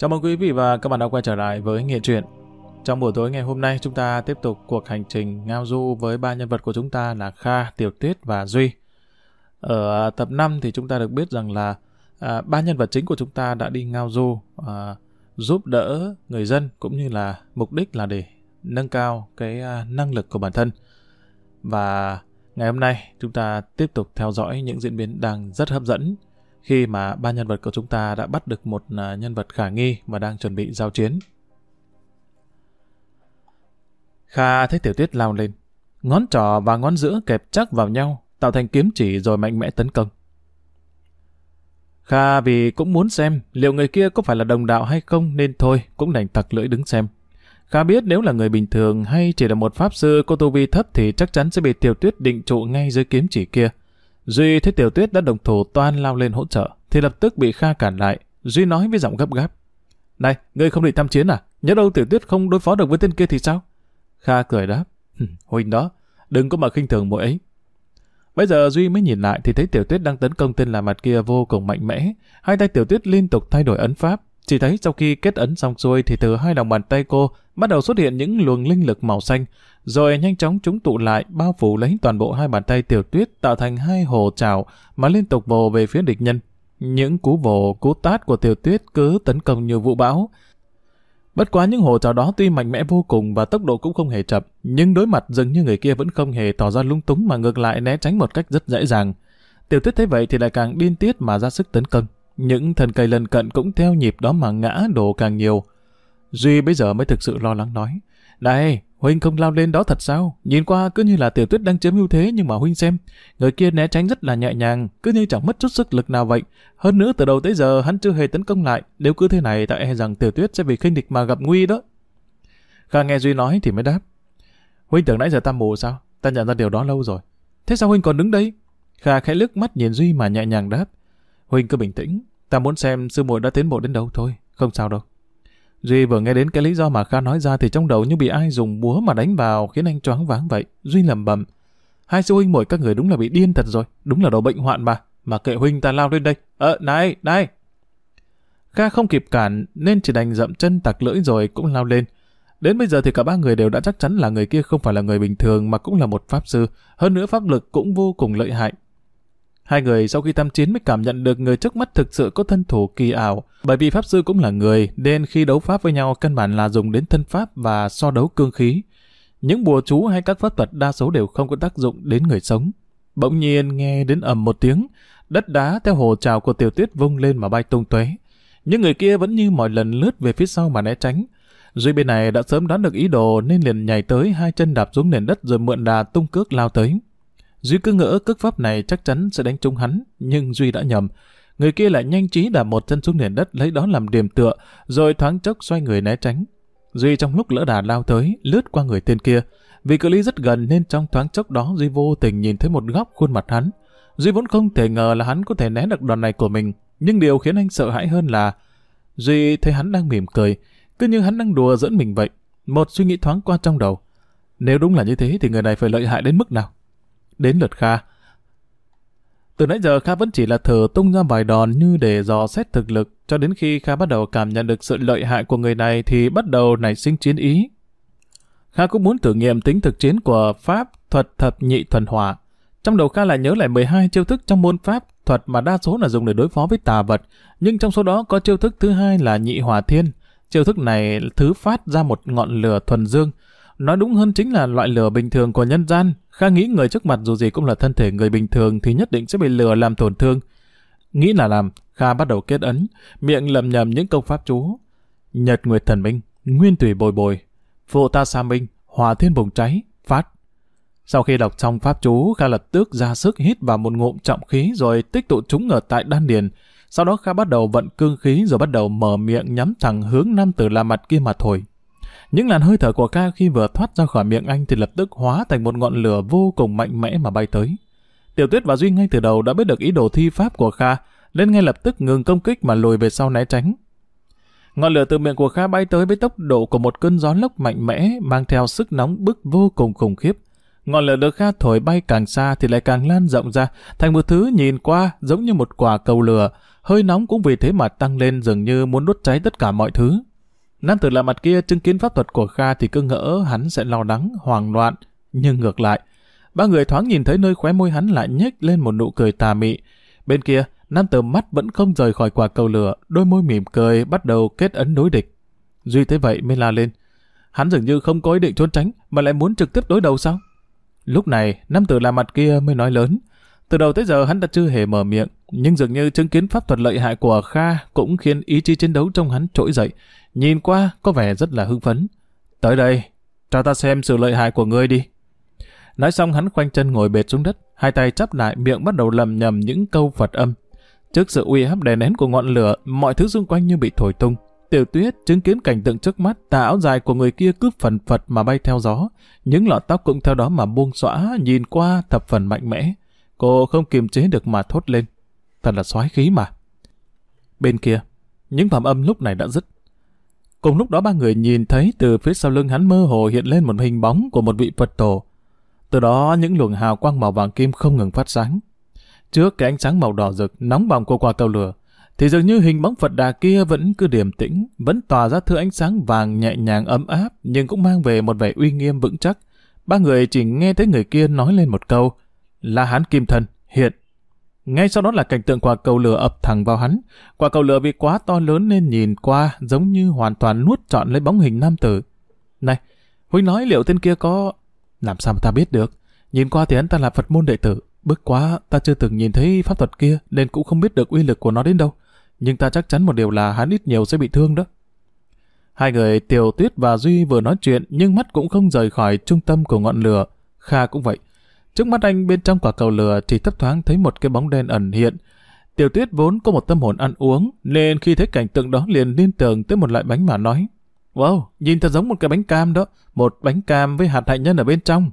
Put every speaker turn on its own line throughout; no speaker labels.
Chào mừng quý vị và các bạn đã quay trở lại với Nghệ truyện. Trong buổi tối ngày hôm nay chúng ta tiếp tục cuộc hành trình ngao du với ba nhân vật của chúng ta là Kha, Tiểu Tuyết và Duy. Ở à, tập 5 thì chúng ta được biết rằng là à, ba nhân vật chính của chúng ta đã đi ngao du à, giúp đỡ người dân cũng như là mục đích là để nâng cao cái à, năng lực của bản thân. Và ngày hôm nay chúng ta tiếp tục theo dõi những diễn biến đang rất hấp dẫn khi mà ba nhân vật của chúng ta đã bắt được một à, nhân vật khả nghi và đang chuẩn bị giao chiến. Kha thấy tiểu tuyết lao lên, ngón trỏ và ngón giữa kẹp chắc vào nhau, tạo thành kiếm chỉ rồi mạnh mẽ tấn công. Kha vì cũng muốn xem liệu người kia có phải là đồng đạo hay không nên thôi cũng đành tặc lưỡi đứng xem. Kha biết nếu là người bình thường hay chỉ là một pháp sư có tu vi thấp thì chắc chắn sẽ bị tiểu tuyết định trụ ngay dưới kiếm chỉ kia. Duy thấy tiểu tuyết đã đồng thủ toan lao lên hỗ trợ, thì lập tức bị Kha cản lại. Duy nói với giọng gấp gáp. Này, ngươi không định tham chiến à? Nhớ đâu tiểu tuyết không đối phó được với tên kia thì sao? Kha cười đáp. Huynh đó, đừng có mà khinh thường mỗi ấy. Bây giờ Duy mới nhìn lại thì thấy tiểu tuyết đang tấn công tên là mặt kia vô cùng mạnh mẽ. Hai tay tiểu tuyết liên tục thay đổi ấn pháp. Chỉ thấy sau khi kết ấn xong xuôi thì từ hai lòng bàn tay cô bắt đầu xuất hiện những luồng linh lực màu xanh, rồi nhanh chóng chúng tụ lại bao phủ lấy toàn bộ hai bàn tay tiểu tuyết tạo thành hai hồ trào mà liên tục vồ về phía địch nhân. Những cú vồ, cú tát của tiểu tuyết cứ tấn công như vũ bão. Bất quá những hồ trào đó tuy mạnh mẽ vô cùng và tốc độ cũng không hề chậm, nhưng đối mặt dường như người kia vẫn không hề tỏ ra lung túng mà ngược lại né tránh một cách rất dễ dàng. Tiểu tuyết thấy vậy thì lại càng điên tiết mà ra sức tấn công. Những thân cây lân cận cũng theo nhịp đó mà ngã đổ càng nhiều. Duy bây giờ mới thực sự lo lắng nói. Này, Huynh không lao lên đó thật sao? Nhìn qua cứ như là tiểu tuyết đang chiếm ưu thế nhưng mà Huynh xem. Người kia né tránh rất là nhẹ nhàng, cứ như chẳng mất chút sức lực nào vậy. Hơn nữa từ đầu tới giờ hắn chưa hề tấn công lại. Nếu cứ thế này ta e rằng tiểu tuyết sẽ vì khinh địch mà gặp nguy đó. Kha nghe Duy nói thì mới đáp. Huynh tưởng nãy giờ ta mù sao? Ta nhận ra điều đó lâu rồi. Thế sao Huynh còn đứng đây? Kha khẽ lướt mắt nhìn Duy mà nhẹ nhàng đáp. Huynh cứ bình tĩnh. Ta muốn xem sư muội đã tiến bộ đến đâu thôi. Không sao đâu. Duy vừa nghe đến cái lý do mà Kha nói ra thì trong đầu như bị ai dùng búa mà đánh vào khiến anh choáng váng vậy. Duy lầm bầm. Hai sư huynh mỗi các người đúng là bị điên thật rồi. Đúng là đồ bệnh hoạn mà. Mà kệ huynh ta lao lên đây. Ờ, này, này. Kha không kịp cản nên chỉ đành dậm chân tặc lưỡi rồi cũng lao lên. Đến bây giờ thì cả ba người đều đã chắc chắn là người kia không phải là người bình thường mà cũng là một pháp sư. Hơn nữa pháp lực cũng vô cùng lợi hại. Hai người sau khi tham chiến mới cảm nhận được người trước mắt thực sự có thân thủ kỳ ảo, bởi vì pháp sư cũng là người, nên khi đấu pháp với nhau căn bản là dùng đến thân pháp và so đấu cương khí. Những bùa chú hay các pháp thuật đa số đều không có tác dụng đến người sống. Bỗng nhiên nghe đến ầm một tiếng, đất đá theo hồ trào của tiểu tuyết vung lên mà bay tung tóe. Những người kia vẫn như mọi lần lướt về phía sau mà né tránh. Duy bên này đã sớm đoán được ý đồ nên liền nhảy tới hai chân đạp xuống nền đất rồi mượn đà tung cước lao tới. Duy cứ ngỡ cước pháp này chắc chắn sẽ đánh trúng hắn, nhưng Duy đã nhầm. Người kia lại nhanh trí đạp một chân xuống nền đất lấy đó làm điểm tựa, rồi thoáng chốc xoay người né tránh. Duy trong lúc lỡ đà lao tới, lướt qua người tên kia. Vì cự ly rất gần nên trong thoáng chốc đó Duy vô tình nhìn thấy một góc khuôn mặt hắn. Duy vốn không thể ngờ là hắn có thể né được đòn này của mình, nhưng điều khiến anh sợ hãi hơn là Duy thấy hắn đang mỉm cười, cứ như hắn đang đùa dẫn mình vậy. Một suy nghĩ thoáng qua trong đầu. Nếu đúng là như thế thì người này phải lợi hại đến mức nào? Đến lượt Kha. Từ nãy giờ Kha vẫn chỉ là thở tung ra vài đòn như để dò xét thực lực, cho đến khi Kha bắt đầu cảm nhận được sự lợi hại của người này thì bắt đầu nảy sinh chiến ý. Kha cũng muốn thử nghiệm tính thực chiến của Pháp thuật thập nhị thuần hỏa. Trong đầu Kha lại nhớ lại 12 chiêu thức trong môn Pháp thuật mà đa số là dùng để đối phó với tà vật, nhưng trong số đó có chiêu thức thứ hai là nhị hỏa thiên. Chiêu thức này thứ phát ra một ngọn lửa thuần dương, nói đúng hơn chính là loại lửa bình thường của nhân gian, Kha nghĩ người trước mặt dù gì cũng là thân thể người bình thường thì nhất định sẽ bị lừa làm tổn thương. Nghĩ là làm, Kha bắt đầu kết ấn, miệng lầm nhầm những công pháp chú. Nhật Nguyệt Thần Minh, Nguyên Tùy Bồi Bồi, Phụ Ta Sa Minh, Hòa Thiên Bùng Cháy, Phát. Sau khi đọc xong pháp chú, Kha lập tức ra sức hít vào một ngụm trọng khí rồi tích tụ chúng ở tại đan điền. Sau đó Kha bắt đầu vận cương khí rồi bắt đầu mở miệng nhắm thẳng hướng nam tử la mặt kia mà thổi. Những làn hơi thở của ca khi vừa thoát ra khỏi miệng anh thì lập tức hóa thành một ngọn lửa vô cùng mạnh mẽ mà bay tới. Tiểu Tuyết và Duy ngay từ đầu đã biết được ý đồ thi pháp của Kha, nên ngay lập tức ngừng công kích mà lùi về sau né tránh. Ngọn lửa từ miệng của Kha bay tới với tốc độ của một cơn gió lốc mạnh mẽ, mang theo sức nóng bức vô cùng khủng khiếp. Ngọn lửa được Kha thổi bay càng xa thì lại càng lan rộng ra, thành một thứ nhìn qua giống như một quả cầu lửa, hơi nóng cũng vì thế mà tăng lên dường như muốn đốt cháy tất cả mọi thứ. Nam tử lạ mặt kia chứng kiến pháp thuật của Kha thì cứ ngỡ hắn sẽ lo lắng, hoang loạn, nhưng ngược lại, ba người thoáng nhìn thấy nơi khóe môi hắn lại nhếch lên một nụ cười tà mị. Bên kia, nam tử mắt vẫn không rời khỏi quả cầu lửa, đôi môi mỉm cười bắt đầu kết ấn đối địch. Duy thế vậy mới la lên. Hắn dường như không có ý định trốn tránh, mà lại muốn trực tiếp đối đầu sao? Lúc này, nam tử lạ mặt kia mới nói lớn. Từ đầu tới giờ hắn đã chưa hề mở miệng, nhưng dường như chứng kiến pháp thuật lợi hại của Kha cũng khiến ý chí chiến đấu trong hắn trỗi dậy. Nhìn qua có vẻ rất là hưng phấn. Tới đây, cho ta xem sự lợi hại của ngươi đi. Nói xong hắn khoanh chân ngồi bệt xuống đất, hai tay chắp lại miệng bắt đầu lầm nhầm những câu Phật âm. Trước sự uy hấp đè nén của ngọn lửa, mọi thứ xung quanh như bị thổi tung. Tiểu tuyết chứng kiến cảnh tượng trước mắt, tà áo dài của người kia cứ phần phật mà bay theo gió. Những lọn tóc cũng theo đó mà buông xõa, nhìn qua thập phần mạnh mẽ. Cô không kiềm chế được mà thốt lên. Thật là xoái khí mà. Bên kia, những phạm âm lúc này đã dứt. Cùng lúc đó ba người nhìn thấy từ phía sau lưng hắn mơ hồ hiện lên một hình bóng của một vị Phật tổ. Từ đó những luồng hào quang màu vàng kim không ngừng phát sáng. Trước cái ánh sáng màu đỏ rực nóng bỏng của quả tàu lửa, thì dường như hình bóng Phật đà kia vẫn cứ điềm tĩnh, vẫn tỏa ra thứ ánh sáng vàng nhẹ nhàng ấm áp, nhưng cũng mang về một vẻ uy nghiêm vững chắc. Ba người chỉ nghe thấy người kia nói lên một câu, là hán kim thân, hiện. Ngay sau đó là cảnh tượng quả cầu lửa ập thẳng vào hắn. Quả cầu lửa vì quá to lớn nên nhìn qua giống như hoàn toàn nuốt trọn lấy bóng hình nam tử. Này, Huynh nói liệu tên kia có... Làm sao mà ta biết được? Nhìn qua thì hắn ta là Phật môn đệ tử. Bức quá, ta chưa từng nhìn thấy pháp thuật kia nên cũng không biết được uy lực của nó đến đâu. Nhưng ta chắc chắn một điều là hắn ít nhiều sẽ bị thương đó. Hai người Tiểu Tuyết và Duy vừa nói chuyện nhưng mắt cũng không rời khỏi trung tâm của ngọn lửa. Kha cũng vậy. Trước mắt anh bên trong quả cầu lửa chỉ thấp thoáng thấy một cái bóng đen ẩn hiện. Tiểu tuyết vốn có một tâm hồn ăn uống, nên khi thấy cảnh tượng đó liền liên tưởng tới một loại bánh mà nói. Wow, nhìn thật giống một cái bánh cam đó, một bánh cam với hạt hạnh nhân ở bên trong.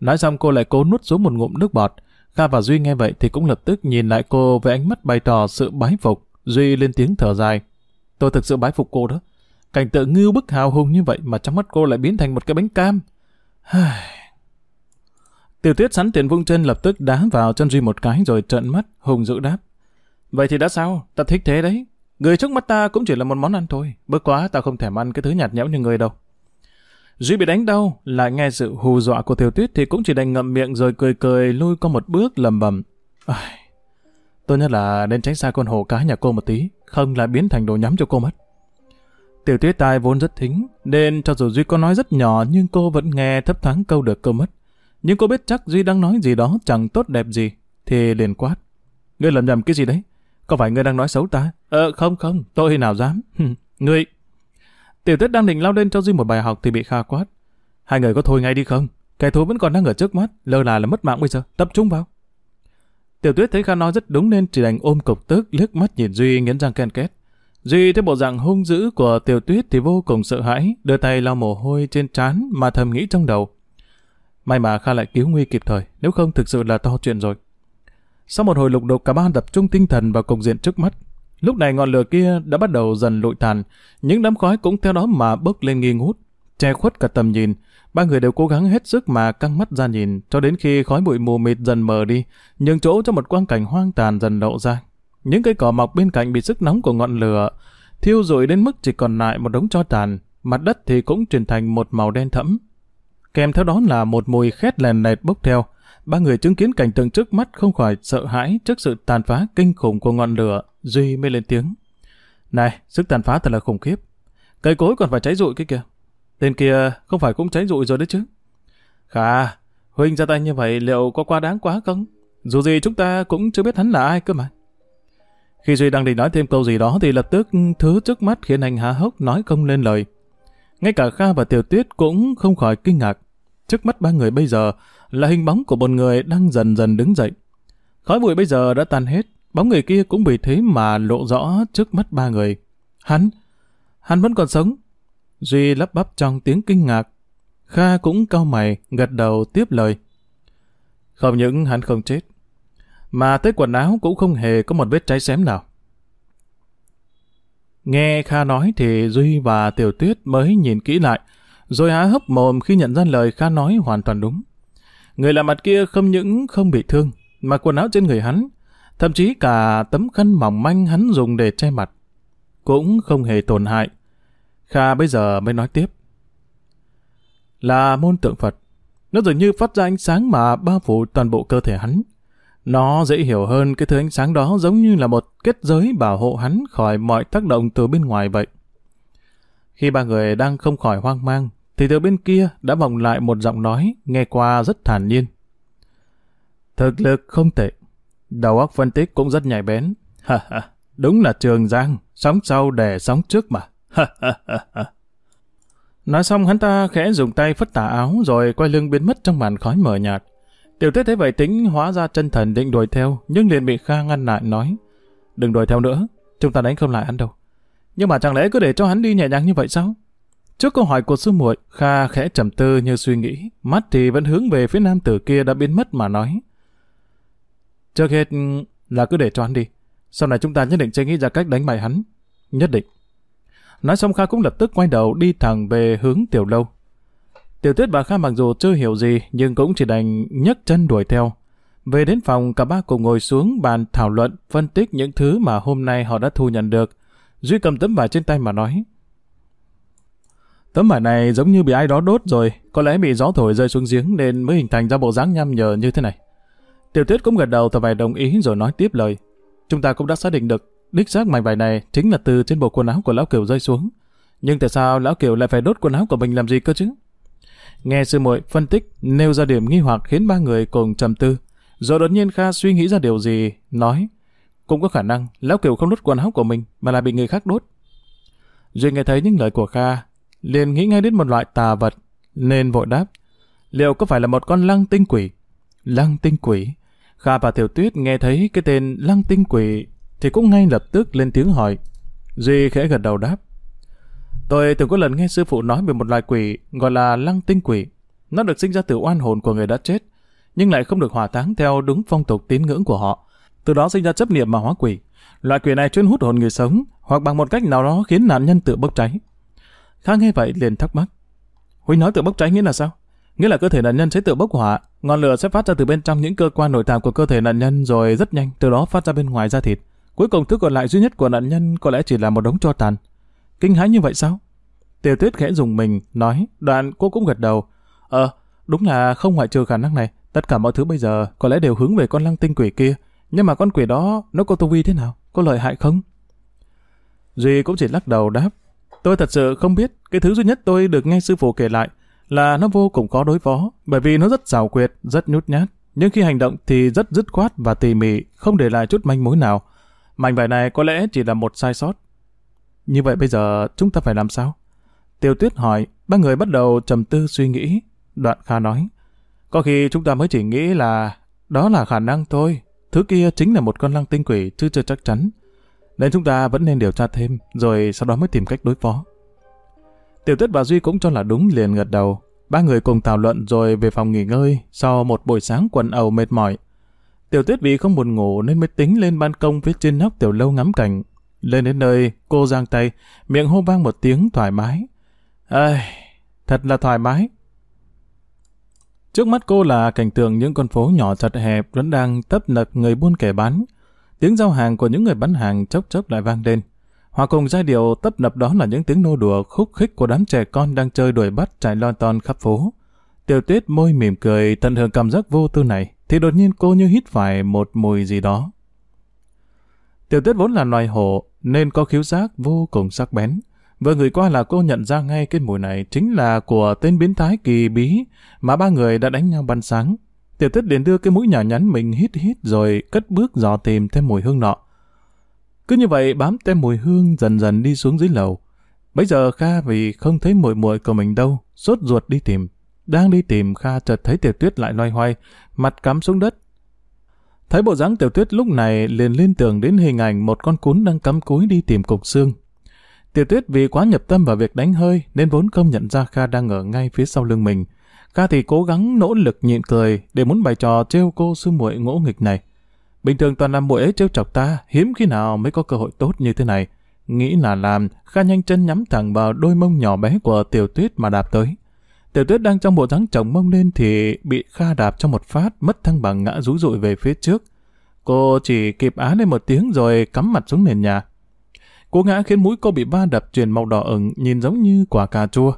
Nói xong cô lại cố nuốt xuống một ngụm nước bọt. Kha và Duy nghe vậy thì cũng lập tức nhìn lại cô với ánh mắt bày tỏ sự bái phục. Duy lên tiếng thở dài. Tôi thực sự bái phục cô đó. Cảnh tượng ngưu bức hào hùng như vậy mà trong mắt cô lại biến thành một cái bánh cam. Tiểu tuyết sắn tiền vung chân lập tức đá vào chân Duy một cái rồi trợn mắt, hùng dữ đáp. Vậy thì đã sao? Ta thích thế đấy. Người trước mắt ta cũng chỉ là một món ăn thôi. Bớt quá, ta không thèm ăn cái thứ nhạt nhẽo như người đâu. Duy bị đánh đau, lại nghe sự hù dọa của tiểu tuyết thì cũng chỉ đành ngậm miệng rồi cười cười lui qua một bước lầm bầm. Ai... Tôi nhất là nên tránh xa con hồ cá nhà cô một tí, không là biến thành đồ nhắm cho cô mất. Tiểu tuyết tai vốn rất thính, nên cho dù Duy có nói rất nhỏ nhưng cô vẫn nghe thấp thoáng câu được câu mất nhưng cô biết chắc Duy đang nói gì đó chẳng tốt đẹp gì, thì liền quát. Ngươi làm nhầm cái gì đấy? Có phải ngươi đang nói xấu ta? Ờ, không không, tôi nào dám. ngươi... Tiểu tuyết đang định lao lên cho Duy một bài học thì bị Kha quát. Hai người có thôi ngay đi không? Kẻ thù vẫn còn đang ở trước mắt, lơ là là mất mạng bây giờ, tập trung vào. Tiểu tuyết thấy Kha nói rất đúng nên chỉ đành ôm cục tức liếc mắt nhìn Duy nghiến răng ken két. Duy thấy bộ dạng hung dữ của tiểu tuyết thì vô cùng sợ hãi, đưa tay lau mồ hôi trên trán mà thầm nghĩ trong đầu. May mà Kha lại cứu nguy kịp thời, nếu không thực sự là to chuyện rồi. Sau một hồi lục đục cả ba tập trung tinh thần vào cục diện trước mắt. Lúc này ngọn lửa kia đã bắt đầu dần lụi tàn, những đám khói cũng theo đó mà bốc lên nghi ngút, che khuất cả tầm nhìn. Ba người đều cố gắng hết sức mà căng mắt ra nhìn, cho đến khi khói bụi mù mịt dần mờ đi, nhường chỗ cho một quang cảnh hoang tàn dần lộ ra. Những cây cỏ mọc bên cạnh bị sức nóng của ngọn lửa thiêu rụi đến mức chỉ còn lại một đống tro tàn, mặt đất thì cũng chuyển thành một màu đen thẫm, Kèm theo đó là một mùi khét lèn lẹt bốc theo. Ba người chứng kiến cảnh tượng trước mắt không khỏi sợ hãi trước sự tàn phá kinh khủng của ngọn lửa. Duy mới lên tiếng. Này, sức tàn phá thật là khủng khiếp. Cây cối còn phải cháy rụi cái kìa. Tên kia không phải cũng cháy rụi rồi đấy chứ. Khà, Huynh ra tay như vậy liệu có quá đáng quá không? Dù gì chúng ta cũng chưa biết hắn là ai cơ mà. Khi Duy đang định nói thêm câu gì đó thì lập tức thứ trước mắt khiến anh há hốc nói không lên lời. Ngay cả Kha và Tiểu Tuyết cũng không khỏi kinh ngạc. Trước mắt ba người bây giờ là hình bóng của một người đang dần dần đứng dậy. Khói bụi bây giờ đã tan hết, bóng người kia cũng vì thế mà lộ rõ trước mắt ba người. Hắn, hắn vẫn còn sống. Duy lắp bắp trong tiếng kinh ngạc. Kha cũng cau mày, gật đầu tiếp lời. Không những hắn không chết, mà tới quần áo cũng không hề có một vết cháy xém nào. Nghe Kha nói thì Duy và Tiểu Tuyết mới nhìn kỹ lại, rồi há hốc mồm khi nhận ra lời Kha nói hoàn toàn đúng. Người lạ mặt kia không những không bị thương, mà quần áo trên người hắn, Thậm chí cả tấm khăn mỏng manh hắn dùng để che mặt. Cũng không hề tổn hại. Kha bây giờ mới nói tiếp. Là môn tượng Phật. Nó dường như phát ra ánh sáng mà bao phủ toàn bộ cơ thể hắn. Nó dễ hiểu hơn cái thứ ánh sáng đó giống như là một kết giới bảo hộ hắn khỏi mọi tác động từ bên ngoài vậy. Khi ba người đang không khỏi hoang mang, thì từ bên kia đã vọng lại một giọng nói nghe qua rất thản nhiên. Thực lực không tệ, đầu óc phân tích cũng rất nhạy bén. Ha ha, đúng là trường giang, sóng sau đè sóng trước mà. Ha ha ha ha. Nói xong hắn ta khẽ dùng tay phất tà áo rồi quay lưng biến mất trong màn khói mờ nhạt. Tiểu tuyết thấy vậy tính hóa ra chân thần định đuổi theo nhưng liền bị Kha ngăn lại nói Đừng đuổi theo nữa, chúng ta đánh không lại hắn đâu. Nhưng mà chẳng lẽ cứ để cho hắn đi nhẹ nhàng như vậy sao? Trước câu hỏi của sư muội, Kha khẽ trầm tư như suy nghĩ, mắt thì vẫn hướng về phía nam tử kia đã biến mất mà nói. Trước hết là cứ để cho hắn đi. Sau này chúng ta nhất định sẽ nghĩ ra cách đánh bại hắn. Nhất định. Nói xong Kha cũng lập tức quay đầu đi thẳng về hướng tiểu lâu. Tiểu tuyết và Kha mặc dù chưa hiểu gì nhưng cũng chỉ đành nhấc chân đuổi theo. Về đến phòng cả ba cùng ngồi xuống bàn thảo luận phân tích những thứ mà hôm nay họ đã thu nhận được. Duy cầm tấm vải trên tay mà nói. Tấm vải này giống như bị ai đó đốt rồi, có lẽ bị gió thổi rơi xuống giếng nên mới hình thành ra bộ dáng nhăm nhở như thế này. Tiểu tuyết cũng gật đầu tờ vải đồng ý rồi nói tiếp lời. Chúng ta cũng đã xác định được đích xác mảnh vải này chính là từ trên bộ quần áo của lão kiều rơi xuống. Nhưng tại sao lão kiều lại phải đốt quần áo của mình làm gì cơ chứ? Nghe sư muội phân tích nêu ra điểm nghi hoặc khiến ba người cùng trầm tư. Rồi đột nhiên Kha suy nghĩ ra điều gì, nói cũng có khả năng lão kiều không đốt quần áo của mình mà là bị người khác đốt. Duy nghe thấy những lời của Kha, liền nghĩ ngay đến một loại tà vật, nên vội đáp. Liệu có phải là một con lăng tinh quỷ? Lăng tinh quỷ? Kha và Tiểu Tuyết nghe thấy cái tên lăng tinh quỷ thì cũng ngay lập tức lên tiếng hỏi. Duy khẽ gật đầu đáp. Tôi từng có lần nghe sư phụ nói về một loài quỷ gọi là lăng tinh quỷ. Nó được sinh ra từ oan hồn của người đã chết, nhưng lại không được hỏa táng theo đúng phong tục tín ngưỡng của họ. Từ đó sinh ra chấp niệm mà hóa quỷ. Loại quỷ này chuyên hút hồn người sống, hoặc bằng một cách nào đó khiến nạn nhân tự bốc cháy. Khá nghe vậy liền thắc mắc. Huynh nói tự bốc cháy nghĩa là sao? Nghĩa là cơ thể nạn nhân sẽ tự bốc hỏa, ngọn lửa sẽ phát ra từ bên trong những cơ quan nội tạng của cơ thể nạn nhân rồi rất nhanh từ đó phát ra bên ngoài da thịt. Cuối cùng thứ còn lại duy nhất của nạn nhân có lẽ chỉ là một đống tro tàn. Kinh hãi như vậy sao? Tiểu tuyết khẽ dùng mình, nói, đoạn cô cũng gật đầu. Ờ, đúng là không ngoại trừ khả năng này. Tất cả mọi thứ bây giờ có lẽ đều hướng về con lăng tinh quỷ kia. Nhưng mà con quỷ đó, nó có tu vi thế nào? Có lợi hại không? Duy cũng chỉ lắc đầu đáp. Tôi thật sự không biết. Cái thứ duy nhất tôi được nghe sư phụ kể lại là nó vô cùng khó đối phó. Bởi vì nó rất xảo quyệt, rất nhút nhát. Nhưng khi hành động thì rất dứt khoát và tỉ mỉ, không để lại chút manh mối nào. Mảnh vải này có lẽ chỉ là một sai sót. Như vậy bây giờ chúng ta phải làm sao? Tiêu Tuyết hỏi, ba người bắt đầu trầm tư suy nghĩ. Đoạn Kha nói, có khi chúng ta mới chỉ nghĩ là đó là khả năng thôi. Thứ kia chính là một con lăng tinh quỷ chứ chưa chắc chắn. Nên chúng ta vẫn nên điều tra thêm, rồi sau đó mới tìm cách đối phó. Tiểu Tuyết và Duy cũng cho là đúng liền gật đầu. Ba người cùng thảo luận rồi về phòng nghỉ ngơi sau một buổi sáng quần ầu mệt mỏi. Tiểu Tuyết vì không buồn ngủ nên mới tính lên ban công phía trên nóc tiểu lâu ngắm cảnh. Lên đến nơi, cô giang tay, miệng hô vang một tiếng thoải mái. Ây, thật là thoải mái. Trước mắt cô là cảnh tượng những con phố nhỏ chật hẹp vẫn đang tấp nập người buôn kẻ bán. Tiếng giao hàng của những người bán hàng chốc chốc lại vang lên. Hòa cùng giai điệu tấp nập đó là những tiếng nô đùa khúc khích của đám trẻ con đang chơi đuổi bắt chạy lon ton khắp phố. Tiểu tuyết môi mỉm cười tận hưởng cảm giác vô tư này, thì đột nhiên cô như hít phải một mùi gì đó. Tiểu tuyết vốn là loài hổ, nên có khiếu giác vô cùng sắc bén. Vừa người qua là cô nhận ra ngay cái mùi này chính là của tên biến thái kỳ bí mà ba người đã đánh nhau ban sáng. Tiểu tuyết liền đưa cái mũi nhỏ nhắn mình hít hít rồi cất bước dò tìm thêm mùi hương nọ. Cứ như vậy bám tem mùi hương dần dần đi xuống dưới lầu. Bây giờ Kha vì không thấy mùi mùi của mình đâu, sốt ruột đi tìm. Đang đi tìm Kha chợt thấy tiểu tuyết lại loay hoay, mặt cắm xuống đất. Thấy bộ dáng tiểu tuyết lúc này liền liên tưởng đến hình ảnh một con cún đang cắm cúi đi tìm cục xương. Tiểu tuyết vì quá nhập tâm vào việc đánh hơi nên vốn không nhận ra Kha đang ở ngay phía sau lưng mình. Kha thì cố gắng nỗ lực nhịn cười để muốn bày trò trêu cô sư muội ngỗ nghịch này. Bình thường toàn làm muội ấy trêu chọc ta, hiếm khi nào mới có cơ hội tốt như thế này. Nghĩ là làm, Kha nhanh chân nhắm thẳng vào đôi mông nhỏ bé của tiểu tuyết mà đạp tới. Tiểu tuyết đang trong bộ dáng chồng mông lên thì bị Kha đạp cho một phát mất thăng bằng ngã rú rụi về phía trước. Cô chỉ kịp á lên một tiếng rồi cắm mặt xuống nền nhà. Cú ngã khiến mũi cô bị va đập truyền màu đỏ ửng, nhìn giống như quả cà chua.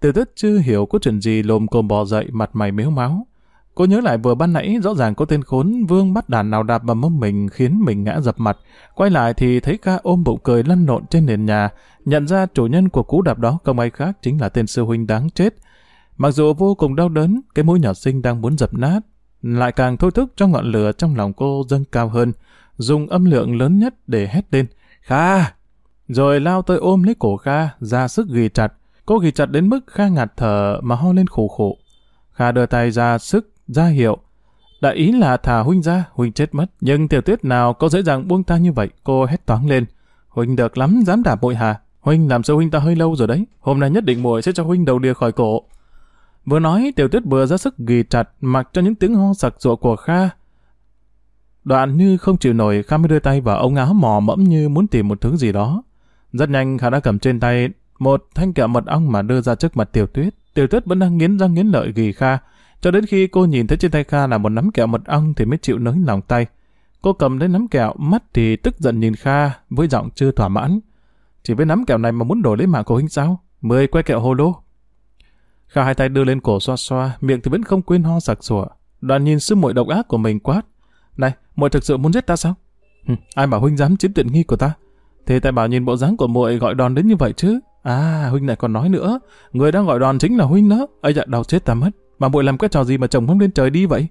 Từ tất chưa hiểu có chuyện gì lồm cồm bò dậy, mặt mày mếu máu. Cô nhớ lại vừa ban nãy rõ ràng có tên khốn vương bắt đàn nào đạp vào mông mình khiến mình ngã dập mặt. Quay lại thì thấy ca ôm bụng cười lăn lộn trên nền nhà, nhận ra chủ nhân của cú đạp đó không ai khác chính là tên sư huynh đáng chết. Mặc dù vô cùng đau đớn, cái mũi nhỏ sinh đang muốn dập nát, lại càng thôi thúc cho ngọn lửa trong lòng cô dâng cao hơn, dùng âm lượng lớn nhất để hét lên. Kha! Rồi lao tới ôm lấy cổ Kha, ra sức ghi chặt. Cô ghi chặt đến mức Kha ngạt thở mà ho lên khổ khổ. Kha đưa tay ra sức, ra hiệu. Đại ý là thả Huynh ra, Huynh chết mất. Nhưng tiểu tuyết nào có dễ dàng buông ta như vậy, cô hét toáng lên. Huynh được lắm, dám đả bội hà. Huynh làm sao Huynh ta hơi lâu rồi đấy. Hôm nay nhất định muội sẽ cho Huynh đầu đìa khỏi cổ. Vừa nói, tiểu tuyết vừa ra sức ghi chặt, mặc cho những tiếng ho sặc sụa của Kha. Đoạn như không chịu nổi, Kha mới đưa tay vào ống áo mò mẫm như muốn tìm một thứ gì đó. Rất nhanh Kha đã cầm trên tay một thanh kẹo mật ong mà đưa ra trước mặt tiểu tuyết. Tiểu tuyết vẫn đang nghiến răng nghiến lợi ghi Kha. Cho đến khi cô nhìn thấy trên tay Kha là một nắm kẹo mật ong thì mới chịu nới lòng tay. Cô cầm lấy nắm kẹo, mắt thì tức giận nhìn Kha với giọng chưa thỏa mãn. Chỉ với nắm kẹo này mà muốn đổi lấy mạng của huynh sao? Mười que kẹo hồ lô. Kha hai tay đưa lên cổ xoa xoa, miệng thì vẫn không quên ho sặc sủa. Đoàn nhìn sư muội độc ác của mình quát. Này, muội thực sự muốn giết ta sao? Hừ, ai bảo huynh dám chiếm tiện nghi của ta? Thế tại bảo nhìn bộ dáng của muội gọi đòn đến như vậy chứ? À, huynh lại còn nói nữa, người đang gọi đòn chính là huynh đó. Ây dạ, đau chết ta mất. Mà muội làm cái trò gì mà chồng không lên trời đi vậy?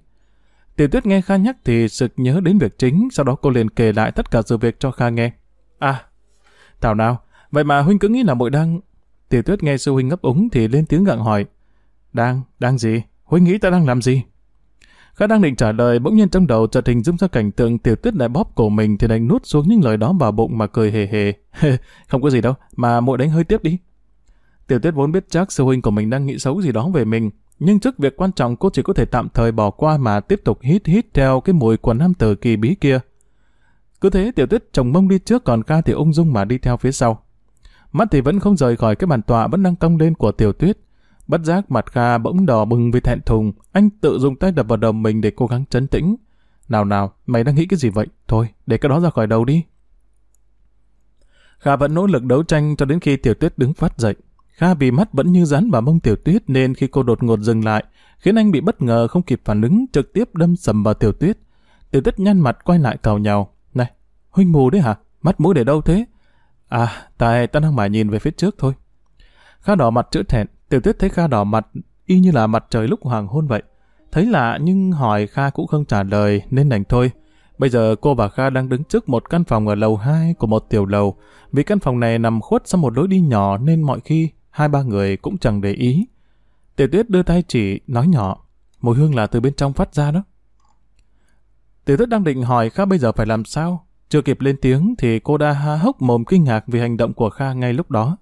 Tiểu tuyết nghe Kha nhắc thì sực nhớ đến việc chính, sau đó cô liền kể lại tất cả sự việc cho Kha nghe. À, Thảo nào, vậy mà huynh cứ nghĩ là muội đang... Tiểu tuyết nghe sư huynh ngấp úng thì lên tiếng gặng hỏi. Đang, đang gì? Huynh nghĩ ta đang làm gì? Khá đang định trả lời, bỗng nhiên trong đầu chợt hình dung ra cảnh tượng tiểu tuyết lại bóp cổ mình thì đành nuốt xuống những lời đó vào bụng mà cười hề hề. không có gì đâu, mà muội đánh hơi tiếp đi. Tiểu tuyết vốn biết chắc sư huynh của mình đang nghĩ xấu gì đó về mình, nhưng trước việc quan trọng cô chỉ có thể tạm thời bỏ qua mà tiếp tục hít hít theo cái mùi của nam tử kỳ bí kia. Cứ thế tiểu tuyết chồng mông đi trước còn ca thì ung dung mà đi theo phía sau. Mắt thì vẫn không rời khỏi cái bàn tọa vẫn đang cong lên của tiểu tuyết. Bất giác mặt Kha bỗng đỏ bừng vì thẹn thùng, anh tự dùng tay đập vào đầu mình để cố gắng trấn tĩnh. Nào nào, mày đang nghĩ cái gì vậy? Thôi, để cái đó ra khỏi đầu đi. Kha vẫn nỗ lực đấu tranh cho đến khi tiểu tuyết đứng phát dậy. Kha vì mắt vẫn như rắn vào mông tiểu tuyết nên khi cô đột ngột dừng lại, khiến anh bị bất ngờ không kịp phản ứng trực tiếp đâm sầm vào tiểu tuyết. Tiểu tuyết nhăn mặt quay lại cào nhào. Này, huynh mù đấy hả? Mắt mũi để đâu thế? À, tại ta đang mải nhìn về phía trước thôi. Kha đỏ mặt chữ thẹn, tiểu tuyết thấy Kha đỏ mặt y như là mặt trời lúc hoàng hôn vậy. Thấy lạ nhưng hỏi Kha cũng không trả lời nên đành thôi. Bây giờ cô và Kha đang đứng trước một căn phòng ở lầu 2 của một tiểu lầu. Vì căn phòng này nằm khuất sau một lối đi nhỏ nên mọi khi hai ba người cũng chẳng để ý. Tiểu tuyết đưa tay chỉ, nói nhỏ, mùi hương là từ bên trong phát ra đó. Tiểu tuyết đang định hỏi Kha bây giờ phải làm sao. Chưa kịp lên tiếng thì cô đã há hốc mồm kinh ngạc vì hành động của Kha ngay lúc đó.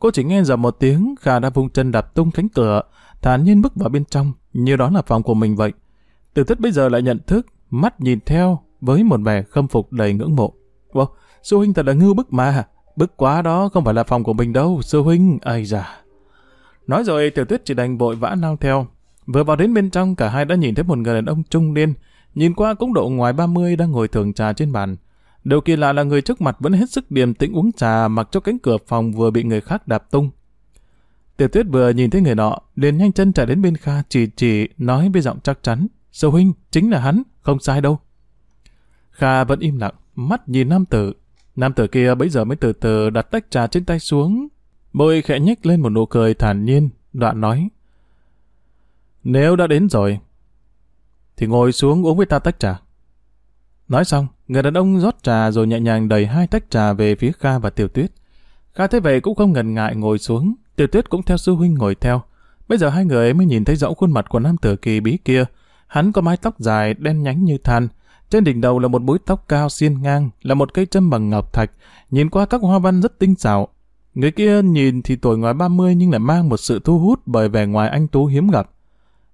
Cô chỉ nghe dầm một tiếng, Kha đã vung chân đạp tung cánh cửa, thản nhiên bước vào bên trong, như đó là phòng của mình vậy. Tiểu tuyết bây giờ lại nhận thức, mắt nhìn theo với một vẻ khâm phục đầy ngưỡng mộ. Wow, sư huynh thật là ngưu bức mà, bức quá đó không phải là phòng của mình đâu, sư huynh, ai da. Nói rồi tiểu tuyết chỉ đành vội vã lao theo. Vừa vào đến bên trong cả hai đã nhìn thấy một người đàn ông trung niên, nhìn qua cũng độ ngoài 30 đang ngồi thưởng trà trên bàn. Điều kỳ lạ là người trước mặt vẫn hết sức điềm tĩnh uống trà mặc cho cánh cửa phòng vừa bị người khác đạp tung. Tiểu tuyết vừa nhìn thấy người nọ, liền nhanh chân chạy đến bên Kha chỉ chỉ nói với giọng chắc chắn. Sư huynh, chính là hắn, không sai đâu. Kha vẫn im lặng, mắt nhìn nam tử. Nam tử kia bấy giờ mới từ từ đặt tách trà trên tay xuống. Môi khẽ nhếch lên một nụ cười thản nhiên, đoạn nói. Nếu đã đến rồi, thì ngồi xuống uống với ta tách trà. Nói xong, người đàn ông rót trà rồi nhẹ nhàng đẩy hai tách trà về phía Kha và Tiểu Tuyết. Kha thấy vậy cũng không ngần ngại ngồi xuống, Tiểu Tuyết cũng theo sư huynh ngồi theo. Bây giờ hai người mới nhìn thấy rõ khuôn mặt của nam tử kỳ bí kia. Hắn có mái tóc dài, đen nhánh như than. Trên đỉnh đầu là một búi tóc cao xiên ngang, là một cây châm bằng ngọc thạch. Nhìn qua các hoa văn rất tinh xảo. Người kia nhìn thì tuổi ngoài 30 nhưng lại mang một sự thu hút bởi vẻ ngoài anh Tú hiếm gặp.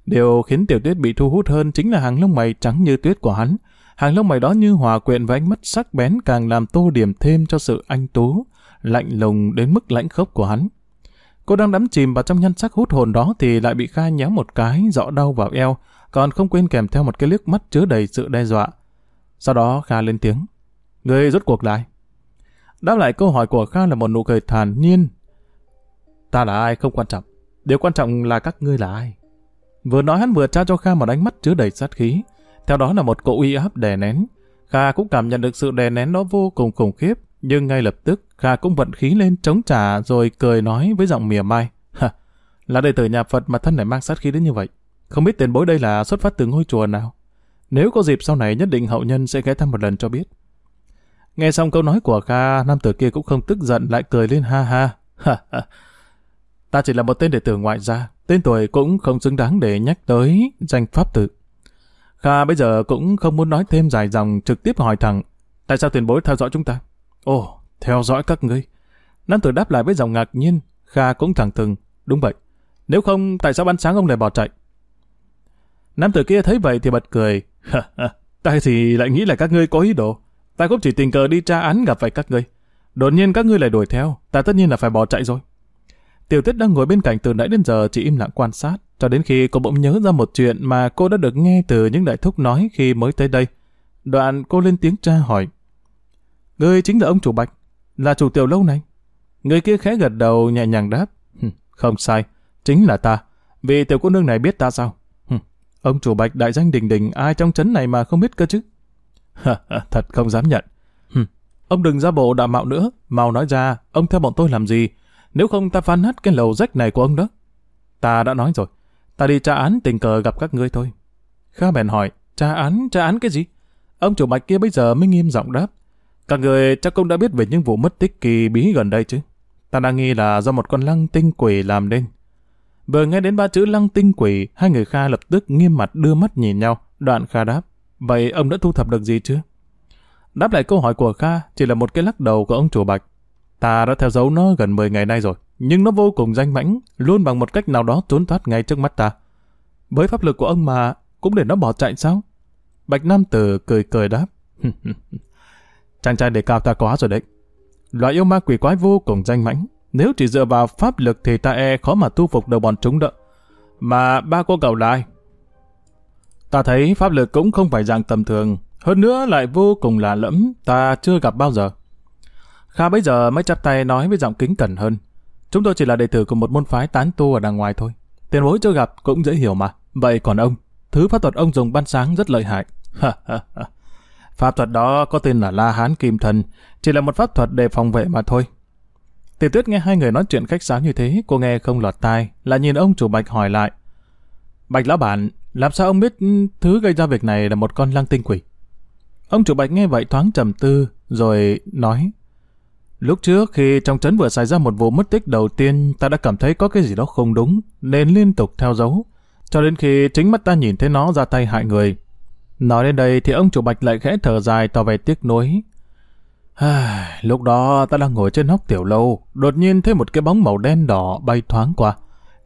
Điều khiến Tiểu Tuyết bị thu hút hơn chính là hàng lông mày trắng như tuyết của hắn. Hàng lông mày đó như hòa quyện với ánh mắt sắc bén càng làm tô điểm thêm cho sự anh Tú, lạnh lùng đến mức lãnh khốc của hắn. Cô đang đắm chìm vào trong nhân sắc hút hồn đó thì lại bị Kha nhéo một cái, rõ đau vào eo, còn không quên kèm theo một cái liếc mắt chứa đầy sự đe dọa. Sau đó Kha lên tiếng. người rốt cuộc lại. Đáp lại câu hỏi của Kha là một nụ cười thản nhiên. Ta là ai không quan trọng. Điều quan trọng là các ngươi là ai. Vừa nói hắn vừa trao cho Kha một ánh mắt chứa đầy sát khí. Theo đó là một cỗ uy áp đè nén. Kha cũng cảm nhận được sự đè nén đó vô cùng khủng khiếp. Nhưng ngay lập tức, Kha cũng vận khí lên chống trả rồi cười nói với giọng mỉa mai. là đệ tử nhà Phật mà thân lại mang sát khí đến như vậy. Không biết tiền bối đây là xuất phát từ ngôi chùa nào. Nếu có dịp sau này nhất định hậu nhân sẽ ghé thăm một lần cho biết. Nghe xong câu nói của Kha, nam tử kia cũng không tức giận lại cười lên ha ha. Ta chỉ là một tên đệ tử ngoại gia, tên tuổi cũng không xứng đáng để nhắc tới danh pháp tự. Kha bây giờ cũng không muốn nói thêm dài dòng trực tiếp hỏi thẳng, tại sao tiền bối theo dõi chúng ta? Ồ, theo dõi các ngươi. Nam tử đáp lại với giọng ngạc nhiên, Kha cũng thẳng thừng, đúng vậy. Nếu không, tại sao ban sáng ông lại bỏ chạy? Nam tử kia thấy vậy thì bật cười. ta thì lại nghĩ là các ngươi có ý đồ. Ta cũng chỉ tình cờ đi tra án gặp phải các ngươi. Đột nhiên các ngươi lại đuổi theo, ta tất nhiên là phải bỏ chạy rồi. Tiểu Tuyết đang ngồi bên cạnh từ nãy đến giờ chỉ im lặng quan sát, cho đến khi cô bỗng nhớ ra một chuyện mà cô đã được nghe từ những đại thúc nói khi mới tới đây. Đoạn cô lên tiếng tra hỏi. Ngươi chính là ông chủ Bạch, là chủ tiểu lâu này. Người kia khẽ gật đầu nhẹ nhàng đáp. Không sai, chính là ta. Vì tiểu cô nương này biết ta sao? Ông chủ Bạch đại danh đình đình ai trong trấn này mà không biết cơ chứ? Thật không dám nhận. Ông đừng ra bộ đạo mạo nữa, mau nói ra, ông theo bọn tôi làm gì? Nếu không ta phán nát cái lầu rách này của ông đó. Ta đã nói rồi, ta đi tra án tình cờ gặp các ngươi thôi. Kha bèn hỏi, tra án, tra án cái gì? Ông chủ bạch kia bây giờ mới nghiêm giọng đáp. Các người chắc cũng đã biết về những vụ mất tích kỳ bí gần đây chứ. Ta đang nghi là do một con lăng tinh quỷ làm nên. Vừa nghe đến ba chữ lăng tinh quỷ, hai người Kha lập tức nghiêm mặt đưa mắt nhìn nhau. Đoạn Kha đáp, vậy ông đã thu thập được gì chưa? Đáp lại câu hỏi của Kha chỉ là một cái lắc đầu của ông chủ bạch. Ta đã theo dấu nó gần 10 ngày nay rồi, nhưng nó vô cùng danh mãnh, luôn bằng một cách nào đó trốn thoát ngay trước mắt ta. Với pháp lực của ông mà, cũng để nó bỏ chạy sao? Bạch Nam Tử cười cười đáp. Chàng trai đề cao ta quá rồi đấy. Loại yêu ma quỷ quái vô cùng danh mãnh. Nếu chỉ dựa vào pháp lực thì ta e khó mà thu phục được bọn chúng đỡ. Mà ba cô cậu lại. Ta thấy pháp lực cũng không phải dạng tầm thường. Hơn nữa lại vô cùng lạ lẫm, ta chưa gặp bao giờ. Kha bây giờ mới chắp tay nói với giọng kính cẩn hơn. Chúng tôi chỉ là đệ tử của một môn phái tán tu ở đằng ngoài thôi. Tiền bối chưa gặp cũng dễ hiểu mà. Vậy còn ông, thứ pháp thuật ông dùng ban sáng rất lợi hại. pháp thuật đó có tên là La Hán Kim Thần, chỉ là một pháp thuật để phòng vệ mà thôi. Tiểu tuyết nghe hai người nói chuyện khách sáo như thế, cô nghe không lọt tai, lại nhìn ông chủ Bạch hỏi lại. Bạch lão bản, làm sao ông biết thứ gây ra việc này là một con lăng tinh quỷ? Ông chủ Bạch nghe vậy thoáng trầm tư, rồi nói. Lúc trước khi trong trấn vừa xảy ra một vụ mất tích đầu tiên, ta đã cảm thấy có cái gì đó không đúng, nên liên tục theo dấu. Cho đến khi chính mắt ta nhìn thấy nó ra tay hại người. Nói đến đây thì ông chủ bạch lại khẽ thở dài tỏ vẻ tiếc nuối. Lúc đó ta đang ngồi trên hóc tiểu lâu, đột nhiên thấy một cái bóng màu đen đỏ bay thoáng qua.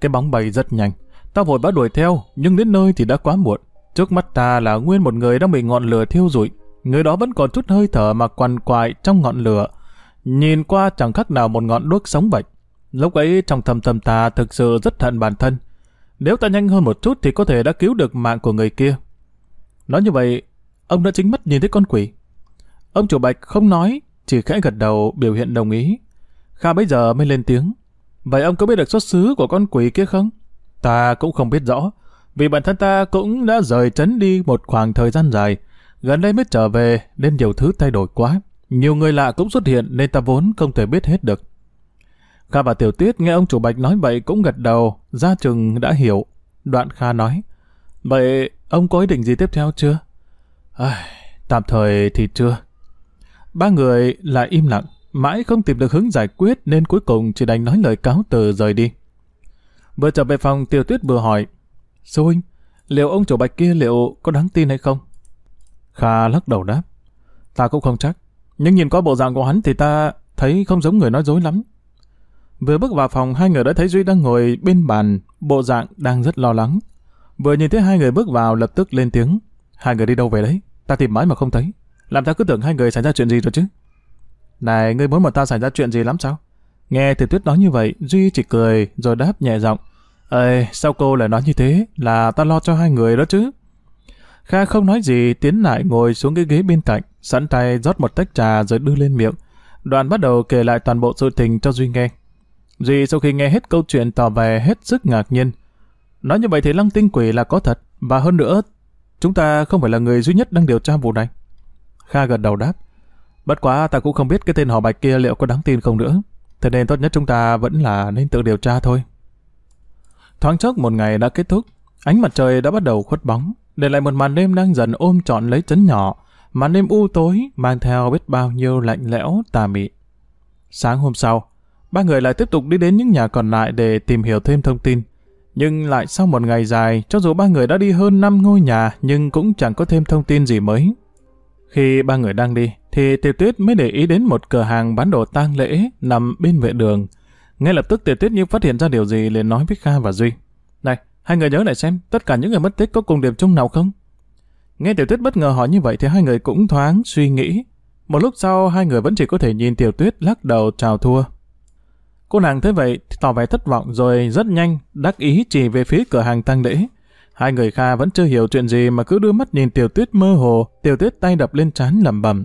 Cái bóng bay rất nhanh. Ta vội bắt đuổi theo, nhưng đến nơi thì đã quá muộn. Trước mắt ta là nguyên một người đang bị ngọn lửa thiêu rụi. Người đó vẫn còn chút hơi thở mà quằn quại trong ngọn lửa, Nhìn qua chẳng khác nào một ngọn đuốc sống vậy. Lúc ấy trong thầm thầm ta thực sự rất hận bản thân. Nếu ta nhanh hơn một chút thì có thể đã cứu được mạng của người kia. Nói như vậy, ông đã chính mắt nhìn thấy con quỷ. Ông chủ bạch không nói, chỉ khẽ gật đầu biểu hiện đồng ý. Kha bây giờ mới lên tiếng. Vậy ông có biết được xuất xứ của con quỷ kia không? Ta cũng không biết rõ, vì bản thân ta cũng đã rời trấn đi một khoảng thời gian dài. Gần đây mới trở về nên nhiều thứ thay đổi quá. Nhiều người lạ cũng xuất hiện nên ta vốn không thể biết hết được. Kha và Tiểu Tuyết nghe ông chủ Bạch nói vậy cũng gật đầu, ra chừng đã hiểu. Đoạn Kha nói, vậy ông có ý định gì tiếp theo chưa? À, tạm thời thì chưa. Ba người lại im lặng, mãi không tìm được hướng giải quyết nên cuối cùng chỉ đành nói lời cáo từ rời đi. Vừa trở về phòng Tiểu Tuyết vừa hỏi, Sư huynh, liệu ông chủ Bạch kia liệu có đáng tin hay không? Kha lắc đầu đáp, ta cũng không chắc. Nhưng nhìn qua bộ dạng của hắn thì ta thấy không giống người nói dối lắm. Vừa bước vào phòng, hai người đã thấy Duy đang ngồi bên bàn, bộ dạng đang rất lo lắng. Vừa nhìn thấy hai người bước vào lập tức lên tiếng. Hai người đi đâu về đấy? Ta tìm mãi mà không thấy. Làm ta cứ tưởng hai người xảy ra chuyện gì rồi chứ? Này, ngươi muốn mà ta xảy ra chuyện gì lắm sao? Nghe Từ Tuyết nói như vậy, Duy chỉ cười rồi đáp nhẹ giọng. Ê, sao cô lại nói như thế? Là ta lo cho hai người đó chứ? Kha không nói gì, tiến lại ngồi xuống cái ghế bên cạnh, sẵn tay rót một tách trà rồi đưa lên miệng. Đoàn bắt đầu kể lại toàn bộ sự tình cho Duy nghe. Duy sau khi nghe hết câu chuyện tỏ vẻ hết sức ngạc nhiên. Nói như vậy thì lăng tinh quỷ là có thật, và hơn nữa, chúng ta không phải là người duy nhất đang điều tra vụ này. Kha gật đầu đáp. Bất quá ta cũng không biết cái tên họ bạch kia liệu có đáng tin không nữa. Thế nên tốt nhất chúng ta vẫn là nên tự điều tra thôi. Thoáng chốc một ngày đã kết thúc, ánh mặt trời đã bắt đầu khuất bóng, để lại một màn đêm đang dần ôm trọn lấy chấn nhỏ, màn đêm u tối mang theo biết bao nhiêu lạnh lẽo tà mị. Sáng hôm sau, ba người lại tiếp tục đi đến những nhà còn lại để tìm hiểu thêm thông tin. Nhưng lại sau một ngày dài, cho dù ba người đã đi hơn 5 ngôi nhà nhưng cũng chẳng có thêm thông tin gì mới. Khi ba người đang đi, thì Tiểu Tuyết mới để ý đến một cửa hàng bán đồ tang lễ nằm bên vệ đường. Ngay lập tức Tiểu Tuyết như phát hiện ra điều gì liền nói với Kha và Duy. Này, hai người nhớ lại xem, tất cả những người mất tích có cùng điểm chung nào không? Nghe Tiểu Tuyết bất ngờ hỏi như vậy thì hai người cũng thoáng suy nghĩ. Một lúc sau hai người vẫn chỉ có thể nhìn Tiểu Tuyết lắc đầu chào thua. Cô nàng thấy vậy thì tỏ vẻ thất vọng rồi rất nhanh đắc ý chỉ về phía cửa hàng tăng lễ. Hai người Kha vẫn chưa hiểu chuyện gì mà cứ đưa mắt nhìn Tiểu Tuyết mơ hồ, Tiểu Tuyết tay đập lên trán lẩm bẩm.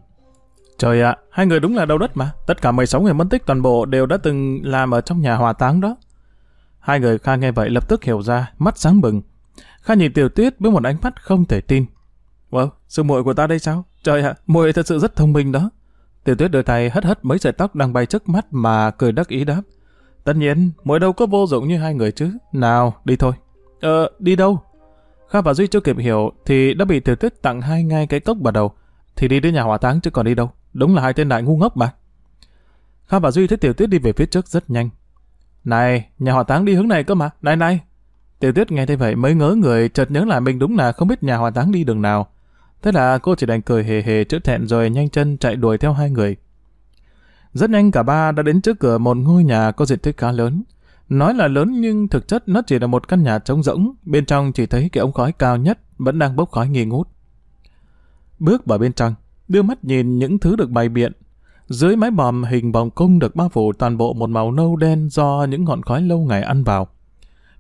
Trời ạ, hai người đúng là đau đất mà. Tất cả 16 người mất tích toàn bộ đều đã từng làm ở trong nhà hòa táng đó. Hai người Kha nghe vậy lập tức hiểu ra, mắt sáng bừng. Kha nhìn Tiểu Tuyết với một ánh mắt không thể tin. Wow, sư muội của ta đây sao? Trời ạ, muội thật sự rất thông minh đó. Tiểu Tuyết đưa tay hất hất mấy sợi tóc đang bay trước mắt mà cười đắc ý đáp. Tất nhiên, muội đâu có vô dụng như hai người chứ. Nào, đi thôi. Ờ, đi đâu? Kha và Duy chưa kịp hiểu thì đã bị Tiểu Tuyết tặng hai ngay cái cốc vào đầu. Thì đi đến nhà hỏa táng chứ còn đi đâu. Đúng là hai tên đại ngu ngốc mà. Kha và Duy thấy Tiểu Tuyết đi về phía trước rất nhanh. Này, nhà hỏa táng đi hướng này cơ mà. Này này. Tiểu Tuyết nghe thấy vậy mới ngớ người chợt nhớ lại mình đúng là không biết nhà hỏa táng đi đường nào. Thế là cô chỉ đành cười hề hề trước thẹn rồi nhanh chân chạy đuổi theo hai người. Rất nhanh cả ba đã đến trước cửa một ngôi nhà có diện tích khá lớn. Nói là lớn nhưng thực chất nó chỉ là một căn nhà trống rỗng, bên trong chỉ thấy cái ống khói cao nhất vẫn đang bốc khói nghi ngút. Bước vào bên trong, đưa mắt nhìn những thứ được bày biện. Dưới mái bòm hình vòng cung được bao phủ toàn bộ một màu nâu đen do những ngọn khói lâu ngày ăn vào.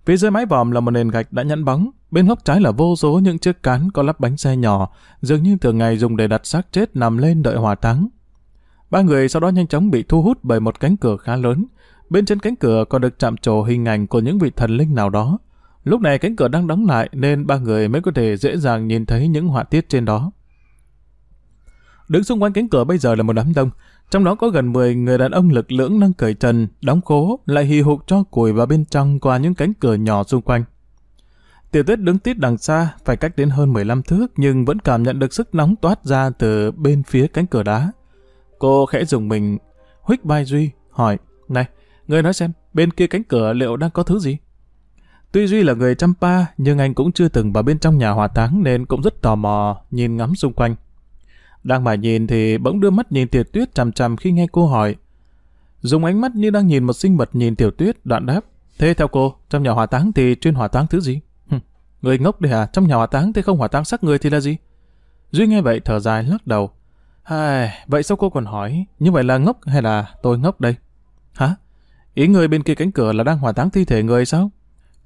Phía dưới mái vòm là một nền gạch đã nhẵn bóng, bên góc trái là vô số những chiếc cán có lắp bánh xe nhỏ, dường như thường ngày dùng để đặt xác chết nằm lên đợi hỏa táng. Ba người sau đó nhanh chóng bị thu hút bởi một cánh cửa khá lớn. Bên trên cánh cửa còn được chạm trổ hình ảnh của những vị thần linh nào đó. Lúc này cánh cửa đang đóng lại nên ba người mới có thể dễ dàng nhìn thấy những họa tiết trên đó. Đứng xung quanh cánh cửa bây giờ là một đám đông, trong đó có gần 10 người đàn ông lực lưỡng đang cởi trần, đóng khố, lại hì hục cho củi vào bên trong qua những cánh cửa nhỏ xung quanh. Tiểu tuyết đứng tít đằng xa, phải cách đến hơn 15 thước nhưng vẫn cảm nhận được sức nóng toát ra từ bên phía cánh cửa đá. Cô khẽ dùng mình, huých vai Duy, hỏi, này, người nói xem, bên kia cánh cửa liệu đang có thứ gì? Tuy Duy là người chăm pa, nhưng anh cũng chưa từng vào bên trong nhà hỏa táng nên cũng rất tò mò, nhìn ngắm xung quanh. Đang mải nhìn thì bỗng đưa mắt nhìn tiểu tuyết chằm chằm khi nghe cô hỏi. Dùng ánh mắt như đang nhìn một sinh vật nhìn tiểu tuyết, đoạn đáp. Thế theo cô, trong nhà hỏa táng thì chuyên hỏa táng thứ gì? Người ngốc đấy hả? trong nhà hỏa táng thì không hỏa táng xác người thì là gì? Duy nghe vậy thở dài lắc đầu. Ai, vậy sao cô còn hỏi, như vậy là ngốc hay là tôi ngốc đây? Hả? Ý người bên kia cánh cửa là đang hỏa táng thi thể người sao?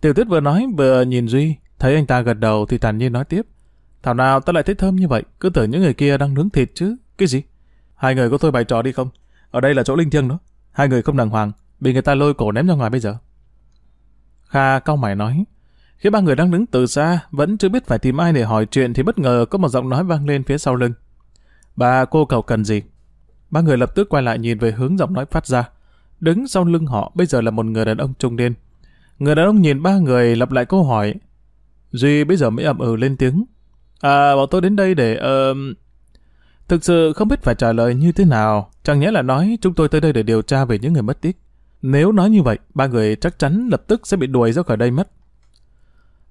Tiểu tuyết vừa nói vừa nhìn Duy, thấy anh ta gật đầu thì thản nhiên nói tiếp. Thảo nào ta lại thấy thơm như vậy, cứ tưởng những người kia đang nướng thịt chứ. Cái gì? Hai người có thôi bày trò đi không? Ở đây là chỗ linh thiêng đó. Hai người không đàng hoàng, bị người ta lôi cổ ném ra ngoài bây giờ. Kha cau mày nói. Khi ba người đang đứng từ xa, vẫn chưa biết phải tìm ai để hỏi chuyện thì bất ngờ có một giọng nói vang lên phía sau lưng. Bà cô cầu cần gì? Ba người lập tức quay lại nhìn về hướng giọng nói phát ra. Đứng sau lưng họ bây giờ là một người đàn ông trung niên. Người đàn ông nhìn ba người lặp lại câu hỏi. Duy bây giờ mới ậm ừ lên tiếng. À, bọn tôi đến đây để... Uh... Thực sự không biết phải trả lời như thế nào. Chẳng nhẽ là nói chúng tôi tới đây để điều tra về những người mất tích. Nếu nói như vậy, ba người chắc chắn lập tức sẽ bị đuổi ra khỏi đây mất.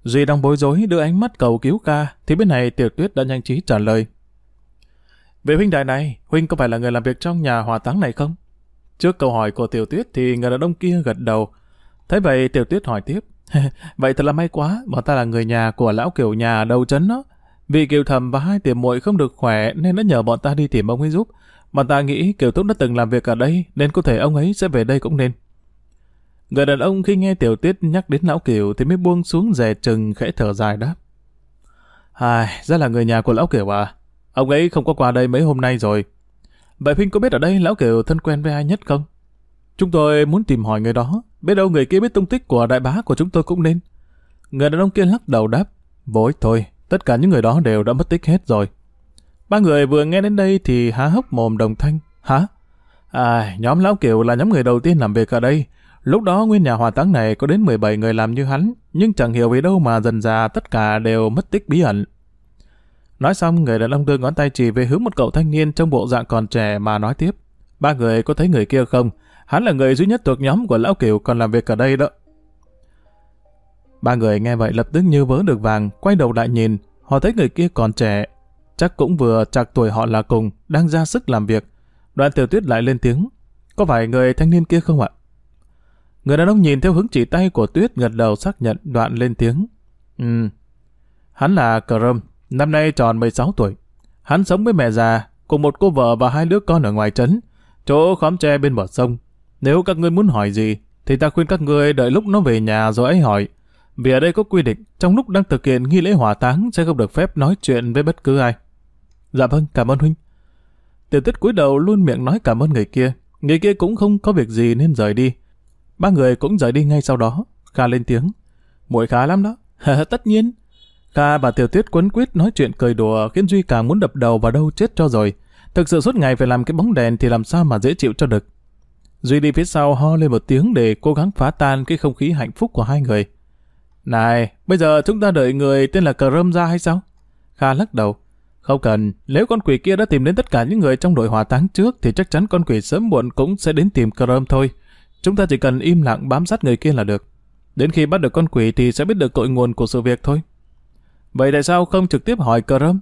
Duy đang bối rối đưa ánh mắt cầu cứu ca, thì bên này Tiểu Tuyết đã nhanh trí trả lời. Về huynh đại này, huynh có phải là người làm việc trong nhà hòa táng này không? Trước câu hỏi của Tiểu Tuyết thì người đàn ông kia gật đầu. Thế vậy Tiểu Tuyết hỏi tiếp. vậy thật là may quá, bọn ta là người nhà của lão kiểu nhà đầu trấn đó. Vì Kiều Thầm và hai tiểu muội không được khỏe nên đã nhờ bọn ta đi tìm ông ấy giúp. Bọn ta nghĩ Kiều Thúc đã từng làm việc ở đây nên có thể ông ấy sẽ về đây cũng nên. Người đàn ông khi nghe Tiểu tiết nhắc đến lão Kiều thì mới buông xuống rè chừng khẽ thở dài đáp. Ai, ra là người nhà của lão Kiều à? Ông ấy không có qua đây mấy hôm nay rồi. Vậy Huynh có biết ở đây lão Kiều thân quen với ai nhất không? Chúng tôi muốn tìm hỏi người đó. Biết đâu người kia biết tung tích của đại bá của chúng tôi cũng nên. Người đàn ông kia lắc đầu đáp. Vội thôi, tất cả những người đó đều đã mất tích hết rồi. Ba người vừa nghe đến đây thì há hốc mồm đồng thanh. Hả? À, nhóm Lão Kiều là nhóm người đầu tiên làm việc ở đây. Lúc đó nguyên nhà hòa táng này có đến 17 người làm như hắn, nhưng chẳng hiểu vì đâu mà dần già tất cả đều mất tích bí ẩn. Nói xong, người đàn ông đưa ngón tay chỉ về hướng một cậu thanh niên trong bộ dạng còn trẻ mà nói tiếp. Ba người có thấy người kia không? Hắn là người duy nhất thuộc nhóm của Lão Kiều còn làm việc ở đây đó. Ba người nghe vậy lập tức như vớ được vàng, quay đầu lại nhìn. Họ thấy người kia còn trẻ, chắc cũng vừa chạc tuổi họ là cùng, đang ra sức làm việc. Đoạn tiểu tuyết lại lên tiếng. Có phải người thanh niên kia không ạ? Người đàn ông nhìn theo hướng chỉ tay của tuyết gật đầu xác nhận đoạn lên tiếng. Ừ. Hắn là Cờ Râm, năm nay tròn 16 tuổi. Hắn sống với mẹ già, cùng một cô vợ và hai đứa con ở ngoài trấn, chỗ khóm tre bên bờ sông. Nếu các ngươi muốn hỏi gì, thì ta khuyên các ngươi đợi lúc nó về nhà rồi ấy hỏi. Vì ở đây có quy định, trong lúc đang thực hiện nghi lễ hỏa táng sẽ không được phép nói chuyện với bất cứ ai. Dạ vâng, cảm ơn huynh. Tiểu tuyết cúi đầu luôn miệng nói cảm ơn người kia. Người kia cũng không có việc gì nên rời đi. Ba người cũng rời đi ngay sau đó. Kha lên tiếng. Muội khá lắm đó. Tất nhiên. Kha và Tiểu Tuyết quấn quýt nói chuyện cười đùa khiến Duy càng muốn đập đầu vào đâu chết cho rồi. Thực sự suốt ngày phải làm cái bóng đèn thì làm sao mà dễ chịu cho được. Duy đi phía sau ho lên một tiếng để cố gắng phá tan cái không khí hạnh phúc của hai người. Này, bây giờ chúng ta đợi người tên là Cờ Rơm ra hay sao? Kha lắc đầu. Không cần, nếu con quỷ kia đã tìm đến tất cả những người trong đội hỏa táng trước thì chắc chắn con quỷ sớm muộn cũng sẽ đến tìm Cờ Rơm thôi. Chúng ta chỉ cần im lặng bám sát người kia là được. Đến khi bắt được con quỷ thì sẽ biết được cội nguồn của sự việc thôi. Vậy tại sao không trực tiếp hỏi Cờ râm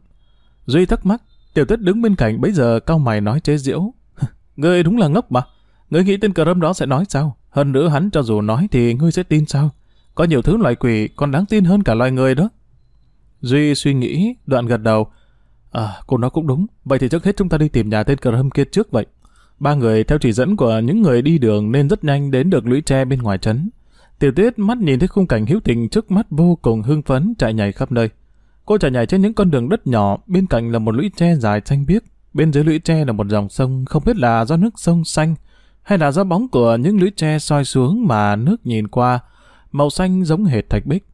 Duy thắc mắc, tiểu tuyết đứng bên cạnh bấy giờ cao mày nói chế diễu. ngươi đúng là ngốc mà. Ngươi nghĩ tên Cờ râm đó sẽ nói sao? Hơn nữa hắn cho dù nói thì ngươi sẽ tin sao? Có nhiều thứ loài quỷ còn đáng tin hơn cả loài người đó. Duy suy nghĩ, đoạn gật đầu. À, cô nói cũng đúng. Vậy thì trước hết chúng ta đi tìm nhà tên cờ râm kia trước vậy. Ba người theo chỉ dẫn của những người đi đường nên rất nhanh đến được lũy tre bên ngoài trấn. Tiểu tuyết mắt nhìn thấy khung cảnh hữu tình trước mắt vô cùng hưng phấn chạy nhảy khắp nơi. Cô chạy nhảy trên những con đường đất nhỏ, bên cạnh là một lũy tre dài xanh biếc. Bên dưới lũy tre là một dòng sông không biết là do nước sông xanh hay là do bóng của những lũy tre soi xuống mà nước nhìn qua màu xanh giống hệt thạch bích.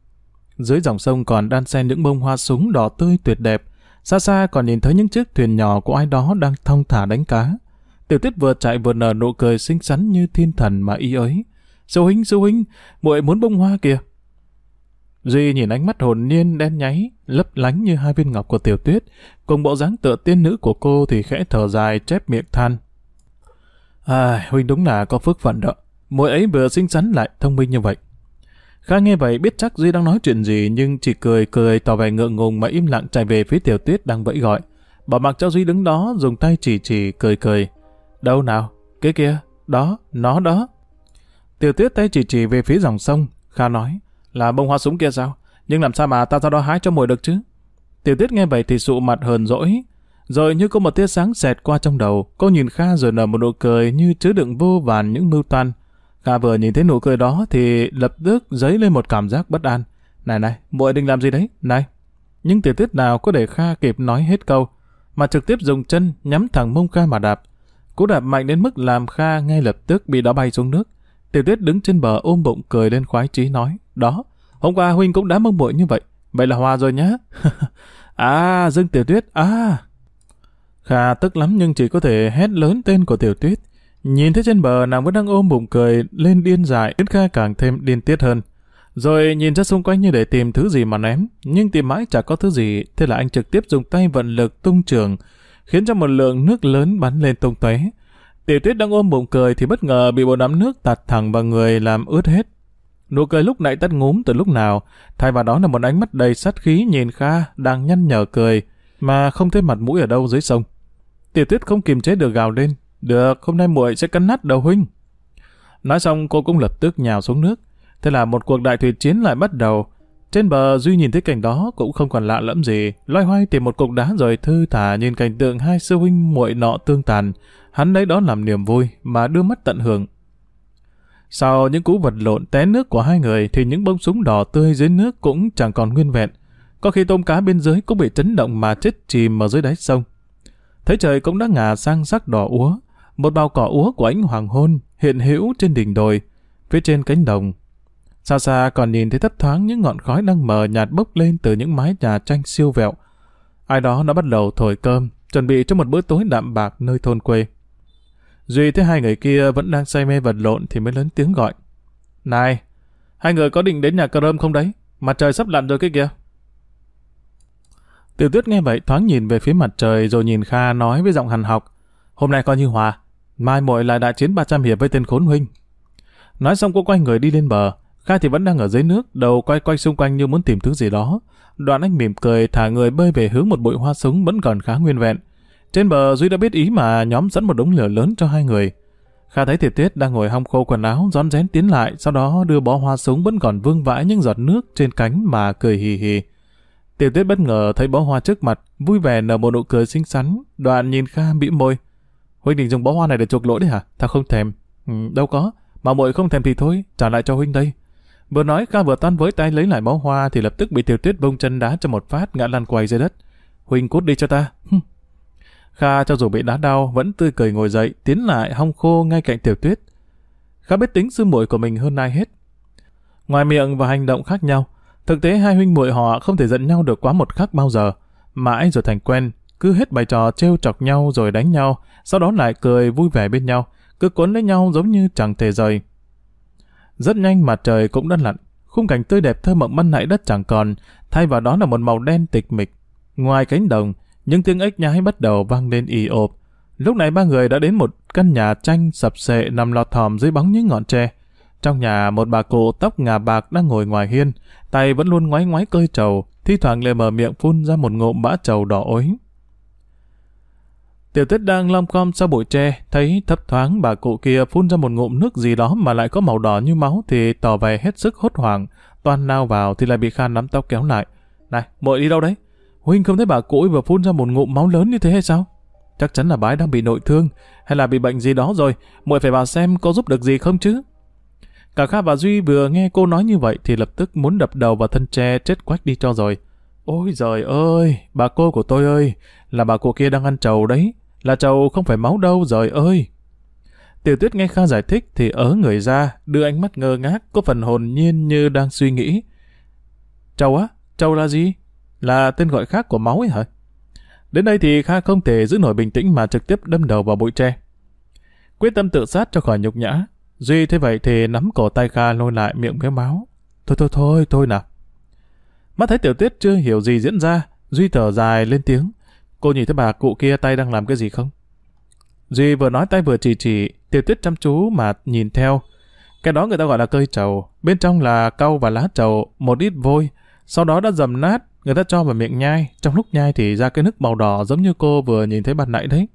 Dưới dòng sông còn đan xen những bông hoa súng đỏ tươi tuyệt đẹp, xa xa còn nhìn thấy những chiếc thuyền nhỏ của ai đó đang thong thả đánh cá. Tiểu tuyết vừa chạy vừa nở nụ cười xinh xắn như thiên thần mà y ấy. Sư huynh, sư huynh, muội muốn bông hoa kìa. Duy nhìn ánh mắt hồn nhiên đen nháy, lấp lánh như hai viên ngọc của tiểu tuyết, cùng bộ dáng tựa tiên nữ của cô thì khẽ thở dài chép miệng than. À, huynh đúng là có phước phận đó. Muội ấy vừa xinh xắn lại thông minh như vậy. Kha nghe vậy biết chắc Duy đang nói chuyện gì nhưng chỉ cười cười tỏ vẻ ngượng ngùng mà im lặng chạy về phía tiểu tuyết đang vẫy gọi. Bỏ mặc cho Duy đứng đó dùng tay chỉ chỉ cười cười. Đâu nào? Cái kia? Đó, nó đó. Tiểu tuyết tay chỉ chỉ về phía dòng sông. Kha nói, là bông hoa súng kia sao? Nhưng làm sao mà ta ra đó hái cho mùi được chứ? Tiểu tuyết nghe vậy thì sụ mặt hờn dỗi. Rồi như có một tia sáng xẹt qua trong đầu, cô nhìn Kha rồi nở một nụ cười như chứa đựng vô vàn những mưu toan. Kha vừa nhìn thấy nụ cười đó thì lập tức dấy lên một cảm giác bất an. Này này, muội định làm gì đấy? Này. Nhưng tiểu tuyết nào có để Kha kịp nói hết câu, mà trực tiếp dùng chân nhắm thẳng mông Kha mà đạp. Cú đạp mạnh đến mức làm Kha ngay lập tức bị đá bay xuống nước. Tiểu tuyết đứng trên bờ ôm bụng cười lên khoái chí nói, đó, hôm qua huynh cũng đã mong bội như vậy, vậy là hòa rồi nhá. à, Dương Tiểu Tuyết, à. Kha tức lắm nhưng chỉ có thể hét lớn tên của Tiểu Tuyết. Nhìn thấy trên bờ nàng vẫn đang ôm bụng cười lên điên dại khiến Kha càng thêm điên tiết hơn. Rồi nhìn ra xung quanh như để tìm thứ gì mà ném, nhưng tìm mãi chả có thứ gì, thế là anh trực tiếp dùng tay vận lực tung trường, khiến cho một lượng nước lớn bắn lên tung tóe. Tiểu tuyết đang ôm bụng cười thì bất ngờ bị bộ đám nước tạt thẳng vào người làm ướt hết. Nụ cười lúc nãy tắt ngúm từ lúc nào, thay vào đó là một ánh mắt đầy sát khí nhìn Kha đang nhăn nhở cười, mà không thấy mặt mũi ở đâu dưới sông. Tiểu tuyết không kiềm chế được gào lên, được, hôm nay muội sẽ cắn nát đầu huynh. Nói xong cô cũng lập tức nhào xuống nước. Thế là một cuộc đại thủy chiến lại bắt đầu. Trên bờ Duy nhìn thấy cảnh đó cũng không còn lạ lẫm gì. Loay hoay tìm một cục đá rồi thư thả nhìn cảnh tượng hai sư huynh muội nọ tương tàn. Hắn lấy đó làm niềm vui mà đưa mắt tận hưởng. Sau những cú vật lộn té nước của hai người thì những bông súng đỏ tươi dưới nước cũng chẳng còn nguyên vẹn. có khi tôm cá bên dưới cũng bị chấn động mà chết chìm ở dưới đáy sông. Thấy trời cũng đã ngả sang sắc đỏ úa, một bao cỏ úa của ánh hoàng hôn hiện hữu trên đỉnh đồi, phía trên cánh đồng. Xa xa còn nhìn thấy thấp thoáng những ngọn khói đang mờ nhạt bốc lên từ những mái nhà tranh siêu vẹo. Ai đó đã bắt đầu thổi cơm, chuẩn bị cho một bữa tối đạm bạc nơi thôn quê. Duy thấy hai người kia vẫn đang say mê vật lộn thì mới lớn tiếng gọi. Này, hai người có định đến nhà cờ rơm không đấy? Mặt trời sắp lặn rồi cái kìa. Tiểu tuyết nghe vậy thoáng nhìn về phía mặt trời rồi nhìn Kha nói với giọng hằn học. Hôm nay coi như hòa, mai muội lại đại chiến 300 hiệp với tên khốn huynh. Nói xong cô quay người đi lên bờ, Kha thì vẫn đang ở dưới nước, đầu quay quay xung quanh như muốn tìm thứ gì đó. Đoạn anh mỉm cười thả người bơi về hướng một bụi hoa súng vẫn còn khá nguyên vẹn. Trên bờ Duy đã biết ý mà nhóm dẫn một đống lửa lớn cho hai người. Kha thấy Thiệt Tuyết đang ngồi hong khô quần áo, rón rén tiến lại, sau đó đưa bó hoa súng vẫn còn vương vãi những giọt nước trên cánh mà cười hì hì. Tiểu Tuyết bất ngờ thấy bó hoa trước mặt, vui vẻ nở một nụ cười xinh xắn, đoạn nhìn Kha bĩm môi. Huynh định dùng bó hoa này để chuộc lỗi đấy hả? Tao không thèm. Ừ, đâu có, mà muội không thèm thì thôi, trả lại cho huynh đây. Vừa nói Kha vừa toan với tay lấy lại bó hoa thì lập tức bị Tiểu Tuyết bông chân đá cho một phát ngã lăn quay dưới đất. Huynh cút đi cho ta. Kha cho dù bị đá đau vẫn tươi cười ngồi dậy, tiến lại hong khô ngay cạnh Tiểu Tuyết. Kha biết tính sư muội của mình hơn ai hết. Ngoài miệng và hành động khác nhau, thực tế hai huynh muội họ không thể giận nhau được quá một khắc bao giờ. Mãi rồi thành quen, cứ hết bài trò trêu chọc nhau rồi đánh nhau, sau đó lại cười vui vẻ bên nhau, cứ cuốn lấy nhau giống như chẳng thể rời. Rất nhanh mặt trời cũng đã lặn, khung cảnh tươi đẹp thơ mộng ban nãy đất chẳng còn, thay vào đó là một màu đen tịch mịch. Ngoài cánh đồng, những tiếng ếch nhái bắt đầu vang lên ì ộp. Lúc này ba người đã đến một căn nhà tranh sập sệ nằm lọt thòm dưới bóng những ngọn tre. Trong nhà một bà cụ tóc ngà bạc đang ngồi ngoài hiên, tay vẫn luôn ngoái ngoái cơi trầu, thi thoảng lại mở miệng phun ra một ngụm bã trầu đỏ ối. Tiểu tuyết đang lom khom sau bụi tre, thấy thấp thoáng bà cụ kia phun ra một ngụm nước gì đó mà lại có màu đỏ như máu thì tỏ vẻ hết sức hốt hoảng, toàn lao vào thì lại bị Khan nắm tóc kéo lại. Này, muội đi đâu đấy? Huynh không thấy bà cụ vừa phun ra một ngụm máu lớn như thế hay sao? Chắc chắn là bái đang bị nội thương, hay là bị bệnh gì đó rồi, muội phải vào xem có giúp được gì không chứ? Cả Kha và Duy vừa nghe cô nói như vậy thì lập tức muốn đập đầu vào thân tre chết quách đi cho rồi. Ôi giời ơi, bà cô của tôi ơi, là bà cụ kia đang ăn trầu đấy, là trầu không phải máu đâu rồi ơi. Tiểu tuyết nghe Kha giải thích thì ớ người ra, đưa ánh mắt ngơ ngác, có phần hồn nhiên như đang suy nghĩ. Trầu á? Trầu là gì? Là tên gọi khác của máu ấy hả? Đến đây thì Kha không thể giữ nổi bình tĩnh mà trực tiếp đâm đầu vào bụi tre. Quyết tâm tự sát cho khỏi nhục nhã. Duy thế vậy thì nắm cổ tay Kha lôi lại miệng méo máu. Thôi thôi thôi, thôi nào. Mắt thấy tiểu tuyết chưa hiểu gì diễn ra, Duy thở dài lên tiếng. Cô nhìn thấy bà cụ kia tay đang làm cái gì không? Duy vừa nói tay vừa chỉ chỉ, tiểu tuyết chăm chú mà nhìn theo. Cái đó người ta gọi là cơi trầu, bên trong là cau và lá trầu, một ít vôi, sau đó đã dầm nát, người ta cho vào miệng nhai, trong lúc nhai thì ra cái nước màu đỏ giống như cô vừa nhìn thấy ban nãy đấy.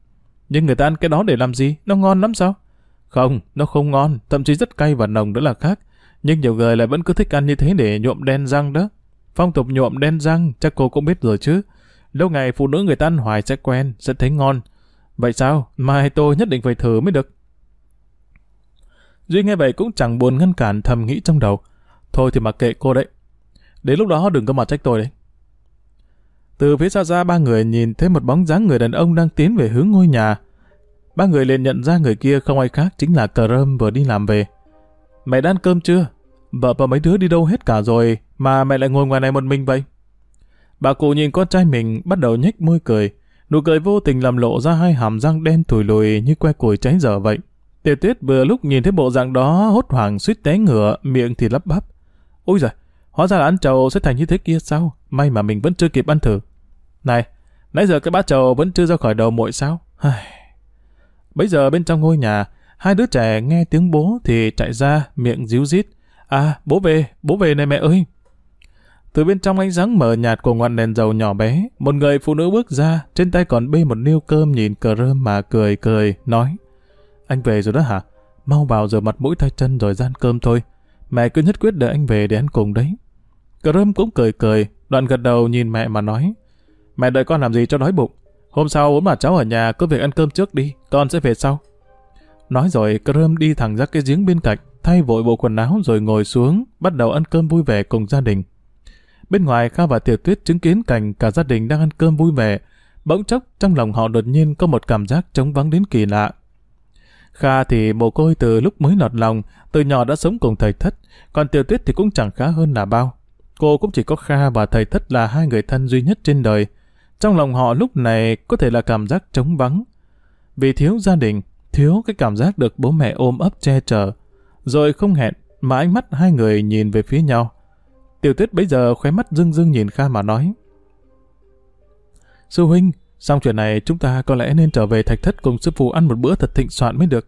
Nhưng người ta ăn cái đó để làm gì? Nó ngon lắm sao? Không, nó không ngon, thậm chí rất cay và nồng nữa là khác. Nhưng nhiều người lại vẫn cứ thích ăn như thế để nhuộm đen răng đó. Phong tục nhuộm đen răng, chắc cô cũng biết rồi chứ. Lâu ngày phụ nữ người ta ăn hoài sẽ quen, sẽ thấy ngon. Vậy sao? Mai tôi nhất định phải thử mới được. Duy nghe vậy cũng chẳng buồn ngăn cản thầm nghĩ trong đầu. Thôi thì mặc kệ cô đấy. Đến lúc đó đừng có mà trách tôi đấy. Từ phía xa ra ba người nhìn thấy một bóng dáng người đàn ông đang tiến về hướng ngôi nhà. Ba người liền nhận ra người kia không ai khác chính là Cờ Rơm vừa đi làm về. Mẹ đã ăn cơm chưa? Vợ và mấy đứa đi đâu hết cả rồi mà mẹ lại ngồi ngoài này một mình vậy? Bà cụ nhìn con trai mình bắt đầu nhếch môi cười. Nụ cười vô tình làm lộ ra hai hàm răng đen thùi lùi như que củi cháy dở vậy. Tiểu tuyết vừa lúc nhìn thấy bộ dạng đó hốt hoảng suýt té ngửa, miệng thì lắp bắp. Ôi giời, hóa ra là ăn trầu sẽ thành như thế kia sao? May mà mình vẫn chưa kịp ăn thử. Này, nãy giờ cái bát trầu vẫn chưa ra khỏi đầu muội sao? Bây giờ bên trong ngôi nhà, hai đứa trẻ nghe tiếng bố thì chạy ra, miệng díu dít. À, bố về, bố về này mẹ ơi. Từ bên trong ánh sáng mờ nhạt của ngọn đèn dầu nhỏ bé, một người phụ nữ bước ra, trên tay còn bê một niêu cơm nhìn cờ rơm mà cười cười, nói. Anh về rồi đó hả? Mau vào rửa mặt mũi tay chân rồi gian cơm thôi. Mẹ cứ nhất quyết đợi anh về để ăn cùng đấy. Cờ rơm cũng cười cười, đoạn gật đầu nhìn mẹ mà nói. Mẹ đợi con làm gì cho đói bụng. Hôm sau bố bà cháu ở nhà cứ việc ăn cơm trước đi, con sẽ về sau. Nói rồi, cờ rơm đi thẳng ra cái giếng bên cạnh, thay vội bộ quần áo rồi ngồi xuống, bắt đầu ăn cơm vui vẻ cùng gia đình. Bên ngoài Kha và Tiểu Tuyết chứng kiến cảnh cả gia đình đang ăn cơm vui vẻ. Bỗng chốc trong lòng họ đột nhiên có một cảm giác trống vắng đến kỳ lạ. Kha thì mồ côi từ lúc mới nọt lòng, từ nhỏ đã sống cùng thầy thất, còn Tiểu Tuyết thì cũng chẳng khá hơn là bao. Cô cũng chỉ có Kha và thầy thất là hai người thân duy nhất trên đời. Trong lòng họ lúc này có thể là cảm giác trống vắng. Vì thiếu gia đình, thiếu cái cảm giác được bố mẹ ôm ấp che chở. Rồi không hẹn, mà ánh mắt hai người nhìn về phía nhau. Tiểu tuyết bây giờ khóe mắt rưng rưng nhìn Kha mà nói. Sư huynh, xong chuyện này chúng ta có lẽ nên trở về thạch thất cùng sư phụ ăn một bữa thật thịnh soạn mới được.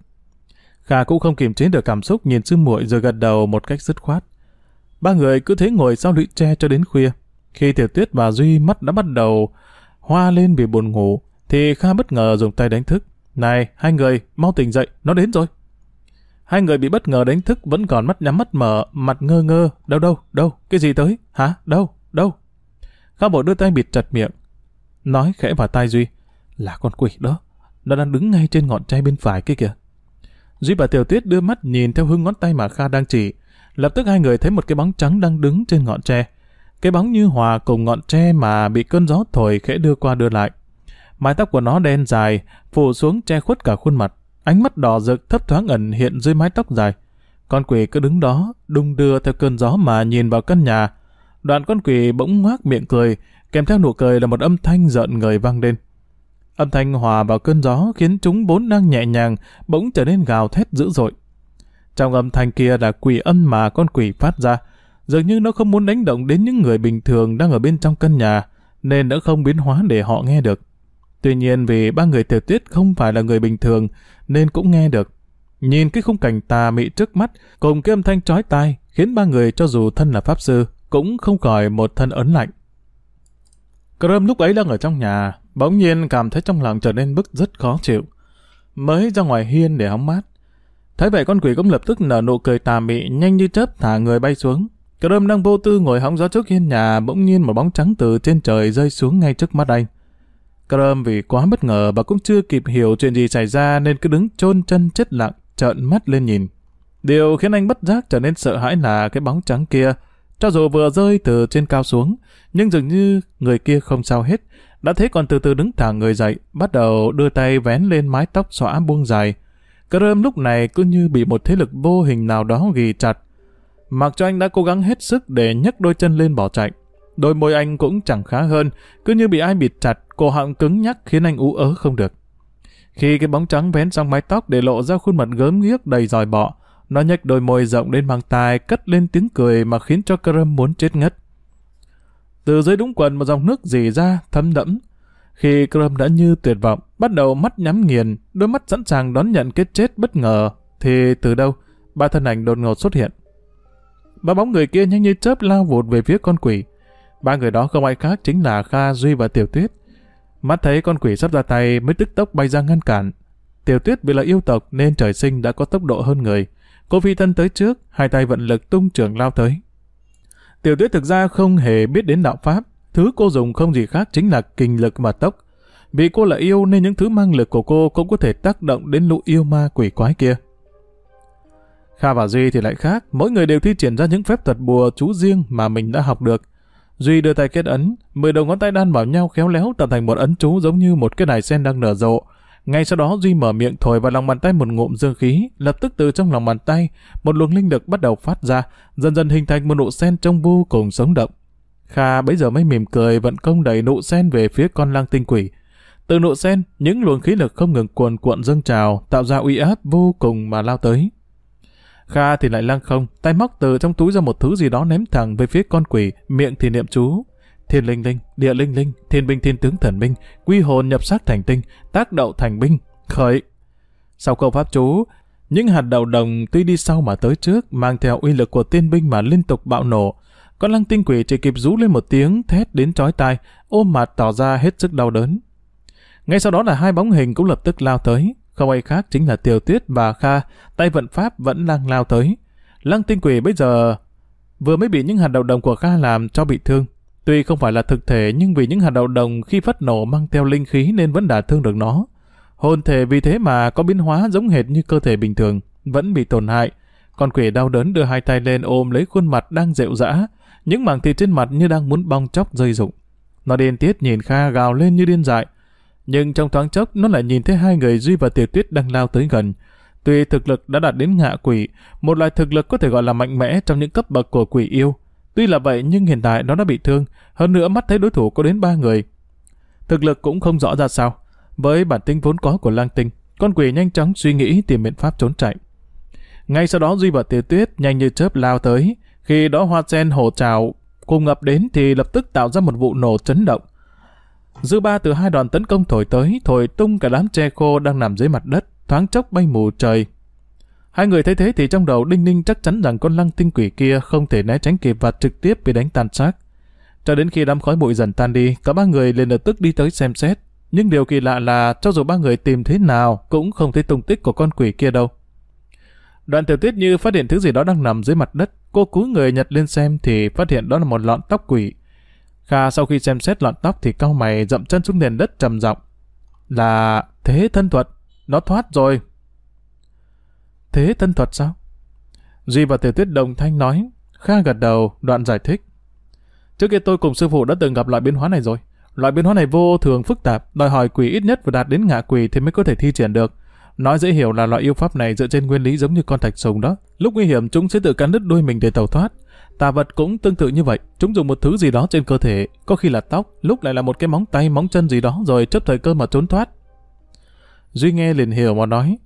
Kha cũng không kiềm chế được cảm xúc nhìn sư muội rồi gật đầu một cách dứt khoát. Ba người cứ thế ngồi sau lũy tre cho đến khuya. Khi Tiểu Tuyết và Duy mắt đã bắt đầu hoa lên vì buồn ngủ, thì Kha bất ngờ dùng tay đánh thức. Này, hai người, mau tỉnh dậy, nó đến rồi. Hai người bị bất ngờ đánh thức vẫn còn mắt nhắm mắt mở, mặt ngơ ngơ. Đâu đâu, đâu, cái gì tới? Hả? Đâu, đâu? Kha bộ đưa tay bịt chặt miệng. Nói khẽ vào tai Duy. Là con quỷ đó. Nó đang đứng ngay trên ngọn tre bên phải kia kìa. Duy và Tiểu Tuyết đưa mắt nhìn theo hướng ngón tay mà Kha đang chỉ. Lập tức hai người thấy một cái bóng trắng đang đứng trên ngọn tre. Cái bóng như hòa cùng ngọn tre mà bị cơn gió thổi khẽ đưa qua đưa lại. Mái tóc của nó đen dài, phủ xuống che khuất cả khuôn mặt. Ánh mắt đỏ rực thấp thoáng ẩn hiện dưới mái tóc dài. Con quỷ cứ đứng đó, đung đưa theo cơn gió mà nhìn vào căn nhà. Đoạn con quỷ bỗng ngoác miệng cười, kèm theo nụ cười là một âm thanh giận người vang lên. Âm thanh hòa vào cơn gió khiến chúng bốn đang nhẹ nhàng, bỗng trở nên gào thét dữ dội. Trong âm thanh kia là quỷ âm mà con quỷ phát ra, dường như nó không muốn đánh động đến những người bình thường đang ở bên trong căn nhà, nên đã không biến hóa để họ nghe được. Tuy nhiên vì ba người tiểu tuyết không phải là người bình thường, nên cũng nghe được. Nhìn cái khung cảnh tà mị trước mắt, cùng cái âm thanh chói tai, khiến ba người cho dù thân là pháp sư, cũng không khỏi một thân ấn lạnh. Cơm lúc ấy đang ở trong nhà, bỗng nhiên cảm thấy trong lòng trở nên bức rất khó chịu. Mới ra ngoài hiên để hóng mát. Thấy vậy con quỷ cũng lập tức nở nụ cười tà mị nhanh như chớp thả người bay xuống. Cơm đang vô tư ngồi hóng gió trước hiên nhà bỗng nhiên một bóng trắng từ trên trời rơi xuống ngay trước mắt anh. Crom vì quá bất ngờ và cũng chưa kịp hiểu chuyện gì xảy ra nên cứ đứng chôn chân chết lặng, trợn mắt lên nhìn. Điều khiến anh bất giác trở nên sợ hãi là cái bóng trắng kia, cho dù vừa rơi từ trên cao xuống, nhưng dường như người kia không sao hết, đã thế còn từ từ đứng thẳng người dậy, bắt đầu đưa tay vén lên mái tóc xõa buông dài. Crom lúc này cứ như bị một thế lực vô hình nào đó ghi chặt. Mặc cho anh đã cố gắng hết sức để nhấc đôi chân lên bỏ chạy. Đôi môi anh cũng chẳng khá hơn, cứ như bị ai bịt chặt, cổ họng cứng nhắc khiến anh ú ớ không được. Khi cái bóng trắng vén xong mái tóc để lộ ra khuôn mặt gớm ghiếc đầy dòi bọ, nó nhếch đôi môi rộng lên mang tai cất lên tiếng cười mà khiến cho Karam muốn chết ngất. Từ dưới đúng quần một dòng nước dì ra, thấm đẫm. Khi Karam đã như tuyệt vọng, bắt đầu mắt nhắm nghiền, đôi mắt sẵn sàng đón nhận cái chết bất ngờ, thì từ đâu, ba thân ảnh đột ngột xuất hiện. Ba bóng người kia nhanh như chớp lao vụt về phía con quỷ. Ba người đó không ai khác chính là Kha, Duy và Tiểu Tuyết. Mắt thấy con quỷ sắp ra tay mới tức tốc bay ra ngăn cản. Tiểu Tuyết vì là yêu tộc nên trời sinh đã có tốc độ hơn người. Cô phi thân tới trước, hai tay vận lực tung trường lao tới. Tiểu Tuyết thực ra không hề biết đến đạo pháp, thứ cô dùng không gì khác chính là kinh lực và tốc. Vì cô là yêu nên những thứ mang lực của cô cũng có thể tác động đến lũ yêu ma quỷ quái kia. Kha và Duy thì lại khác, mỗi người đều thi triển ra những phép thuật bùa chú riêng mà mình đã học được. Duy đưa tay kết ấn, mười đầu ngón tay đan vào nhau khéo léo tạo thành một ấn chú giống như một cái đài sen đang nở rộ. Ngay sau đó Duy mở miệng thổi vào lòng bàn tay một ngụm dương khí, lập tức từ trong lòng bàn tay, một luồng linh lực bắt đầu phát ra, dần dần hình thành một nụ sen trong vô cùng sống động. Kha bấy giờ mới mỉm cười vận công đẩy nụ sen về phía con lang tinh quỷ. Từ nụ sen, những luồng khí lực không ngừng cuồn cuộn dâng trào, tạo ra uy áp vô cùng mà lao tới. Kha thì lại lăng không, tay móc từ trong túi ra một thứ gì đó ném thẳng về phía con quỷ, miệng thì niệm chú. Thiên linh linh, địa linh linh, thiên binh thiên tướng thần binh, quy hồn nhập sát thành tinh, tác đậu thành binh, khởi. Sau câu pháp chú, những hạt đậu đồng tuy đi sau mà tới trước, mang theo uy lực của tiên binh mà liên tục bạo nổ. Con lăng tinh quỷ chỉ kịp rú lên một tiếng thét đến chói tai, ôm mặt tỏ ra hết sức đau đớn. Ngay sau đó là hai bóng hình cũng lập tức lao tới. Không ai khác chính là Tiểu Tuyết và Kha, tay vận pháp vẫn đang lao tới. Lăng tinh quỷ bây giờ vừa mới bị những hạt đậu đồng của Kha làm cho bị thương. Tuy không phải là thực thể nhưng vì những hạt đậu đồng khi phát nổ mang theo linh khí nên vẫn đả thương được nó. Hồn thể vì thế mà có biến hóa giống hệt như cơ thể bình thường, vẫn bị tổn hại. Con quỷ đau đớn đưa hai tay lên ôm lấy khuôn mặt đang rệu rã, những mảng thịt trên mặt như đang muốn bong chóc rơi rụng. Nó điên tiết nhìn Kha gào lên như điên dại. Nhưng trong thoáng chốc nó lại nhìn thấy hai người Duy và Tiểu Tuyết đang lao tới gần. Tuy thực lực đã đạt đến ngạ quỷ, một loại thực lực có thể gọi là mạnh mẽ trong những cấp bậc của quỷ yêu. Tuy là vậy nhưng hiện tại nó đã bị thương, hơn nữa mắt thấy đối thủ có đến ba người. Thực lực cũng không rõ ra sao. Với bản tính vốn có của lang tinh, con quỷ nhanh chóng suy nghĩ tìm biện pháp trốn chạy. Ngay sau đó Duy và Tiểu Tuyết nhanh như chớp lao tới. Khi đó hoa sen hồ trào cùng ngập đến thì lập tức tạo ra một vụ nổ chấn động. Dư ba từ hai đoàn tấn công thổi tới, thổi tung cả đám tre khô đang nằm dưới mặt đất, thoáng chốc bay mù trời. Hai người thấy thế thì trong đầu đinh ninh chắc chắn rằng con lăng tinh quỷ kia không thể né tránh kịp và trực tiếp bị đánh tan xác. Cho đến khi đám khói bụi dần tan đi, cả ba người liền lập tức đi tới xem xét. Nhưng điều kỳ lạ là cho dù ba người tìm thế nào cũng không thấy tung tích của con quỷ kia đâu. Đoạn tiểu tiết như phát hiện thứ gì đó đang nằm dưới mặt đất. Cô cúi người nhặt lên xem thì phát hiện đó là một lọn tóc quỷ. Kha sau khi xem xét lọn tóc thì cau mày dậm chân xuống nền đất trầm giọng Là thế thân thuật, nó thoát rồi. Thế thân thuật sao? Duy và tiểu tuyết đồng thanh nói. Kha gật đầu, đoạn giải thích. Trước kia tôi cùng sư phụ đã từng gặp loại biến hóa này rồi. Loại biến hóa này vô thường phức tạp, đòi hỏi quỷ ít nhất phải đạt đến ngạ quỷ thì mới có thể thi triển được. Nói dễ hiểu là loại yêu pháp này dựa trên nguyên lý giống như con thạch sùng đó. Lúc nguy hiểm chúng sẽ tự cắn đứt đuôi mình để tẩu thoát. Tà vật cũng tương tự như vậy, chúng dùng một thứ gì đó trên cơ thể, có khi là tóc, lúc lại là một cái móng tay, móng chân gì đó rồi chấp thời cơ mà trốn thoát. Duy nghe liền hiểu mà nói,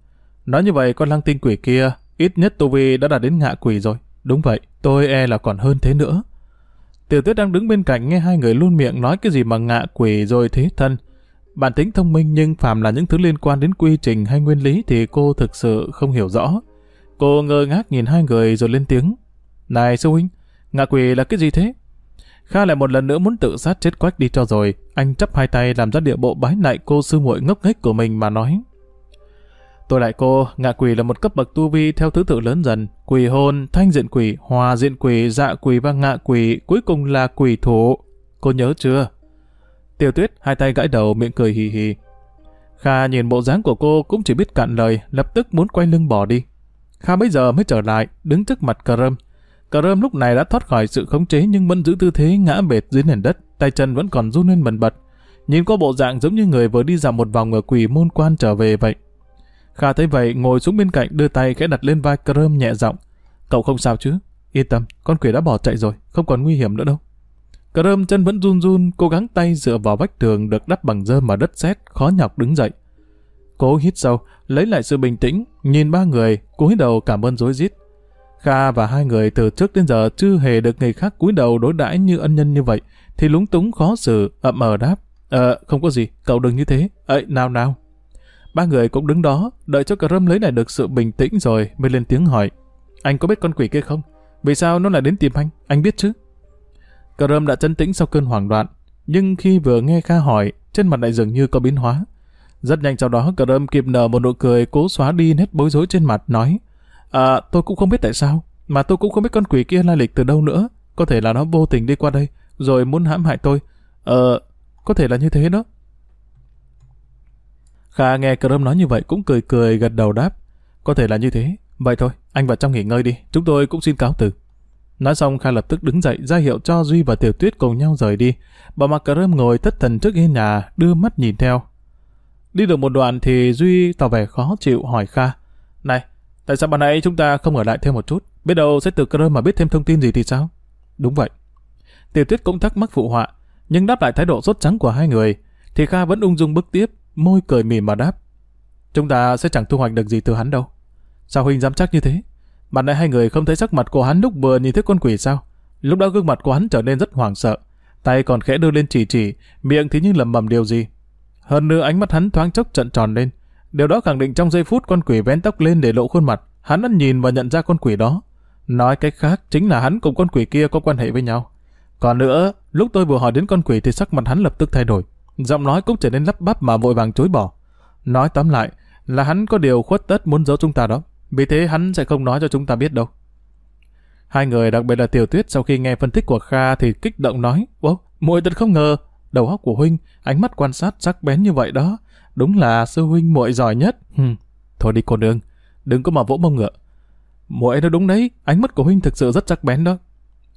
nói như vậy con lăng tinh quỷ kia, ít nhất tu vi đã đạt đến ngạ quỷ rồi. Đúng vậy, tôi e là còn hơn thế nữa. Tiểu tuyết đang đứng bên cạnh nghe hai người luôn miệng nói cái gì mà ngạ quỷ rồi thế thân. Bản tính thông minh nhưng phàm là những thứ liên quan đến quy trình hay nguyên lý thì cô thực sự không hiểu rõ. Cô ngơ ngác nhìn hai người rồi lên tiếng. Này sư huynh, ngạ quỷ là cái gì thế? Kha lại một lần nữa muốn tự sát chết quách đi cho rồi. Anh chấp hai tay làm ra địa bộ bái lại cô sư muội ngốc nghếch của mình mà nói. Tôi lại cô, ngạ quỷ là một cấp bậc tu vi theo thứ tự lớn dần. Quỷ hôn, thanh diện quỷ, hòa diện quỷ, dạ quỷ và ngạ quỷ, cuối cùng là quỷ thủ. Cô nhớ chưa? Tiêu tuyết hai tay gãi đầu miệng cười hì hì. Kha nhìn bộ dáng của cô cũng chỉ biết cạn lời, lập tức muốn quay lưng bỏ đi. Kha bây giờ mới trở lại, đứng trước mặt cờ râm. Cờ rơm lúc này đã thoát khỏi sự khống chế nhưng vẫn giữ tư thế ngã bệt dưới nền đất, tay chân vẫn còn run lên bần bật. Nhìn có bộ dạng giống như người vừa đi dạo một vòng ở quỷ môn quan trở về vậy. Kha thấy vậy ngồi xuống bên cạnh đưa tay khẽ đặt lên vai cờ rơm nhẹ giọng. Cậu không sao chứ? Yên tâm, con quỷ đã bỏ chạy rồi, không còn nguy hiểm nữa đâu. Cờ rơm chân vẫn run run, cố gắng tay dựa vào vách tường được đắp bằng dơ mà đất sét, khó nhọc đứng dậy. Cố hít sâu, lấy lại sự bình tĩnh, nhìn ba người, cúi đầu cảm ơn rối rít. Kha và hai người từ trước đến giờ chưa hề được người khác cúi đầu đối đãi như ân nhân như vậy, thì lúng túng khó xử, ậm ờ đáp. Ờ, không có gì, cậu đừng như thế. Ấy, nào nào. Ba người cũng đứng đó, đợi cho cờ rơm lấy lại được sự bình tĩnh rồi mới lên tiếng hỏi. Anh có biết con quỷ kia không? Vì sao nó lại đến tìm anh? Anh biết chứ? Cờ rơm đã chân tĩnh sau cơn hoảng loạn, nhưng khi vừa nghe Kha hỏi, trên mặt lại dường như có biến hóa. Rất nhanh sau đó cờ rơm kịp nở một nụ cười cố xóa đi nét bối rối trên mặt, nói À, tôi cũng không biết tại sao, mà tôi cũng không biết con quỷ kia lai lịch từ đâu nữa. Có thể là nó vô tình đi qua đây, rồi muốn hãm hại tôi. Ờ, có thể là như thế đó. Kha nghe cờ nói như vậy cũng cười cười gật đầu đáp. Có thể là như thế. Vậy thôi, anh vào trong nghỉ ngơi đi, chúng tôi cũng xin cáo từ. Nói xong Kha lập tức đứng dậy ra hiệu cho Duy và Tiểu Tuyết cùng nhau rời đi. Bà mặc cờ ngồi thất thần trước hiên nhà, đưa mắt nhìn theo. Đi được một đoạn thì Duy tỏ vẻ khó chịu hỏi Kha. Này, tại sao ban nãy chúng ta không ở lại thêm một chút? Biết đâu sẽ từ cơ mà biết thêm thông tin gì thì sao? Đúng vậy. Tiểu Tuyết cũng thắc mắc phụ họa, nhưng đáp lại thái độ sốt trắng của hai người, thì Kha vẫn ung dung bước tiếp, môi cười mỉm mà đáp. Chúng ta sẽ chẳng thu hoạch được gì từ hắn đâu. Sao Huynh dám chắc như thế? Mặt nãy hai người không thấy sắc mặt của hắn lúc vừa nhìn thấy con quỷ sao? Lúc đó gương mặt của hắn trở nên rất hoảng sợ. Tay còn khẽ đưa lên chỉ chỉ, miệng thì như lầm bầm điều gì. Hơn nữa ánh mắt hắn thoáng chốc trận tròn lên. Điều đó khẳng định trong giây phút con quỷ vén tóc lên để lộ khuôn mặt, hắn đã nhìn và nhận ra con quỷ đó. Nói cách khác, chính là hắn cùng con quỷ kia có quan hệ với nhau. Còn nữa, lúc tôi vừa hỏi đến con quỷ thì sắc mặt hắn lập tức thay đổi. Giọng nói cũng trở nên lắp bắp mà vội vàng chối bỏ. Nói tóm lại, là hắn có điều khuất tất muốn giấu chúng ta đó. Vì thế hắn sẽ không nói cho chúng ta biết đâu. Hai người đặc biệt là Tiểu Tuyết sau khi nghe phân tích của Kha thì kích động nói wow muội thật không ngờ, đầu óc của Huynh, ánh mắt quan sát sắc bén như vậy đó. Đúng là sư Huynh muội giỏi nhất. Hừm, thôi đi cô đường, đừng có mà vỗ mông ngựa. Muội nói đúng đấy, ánh mắt của Huynh thực sự rất sắc bén đó.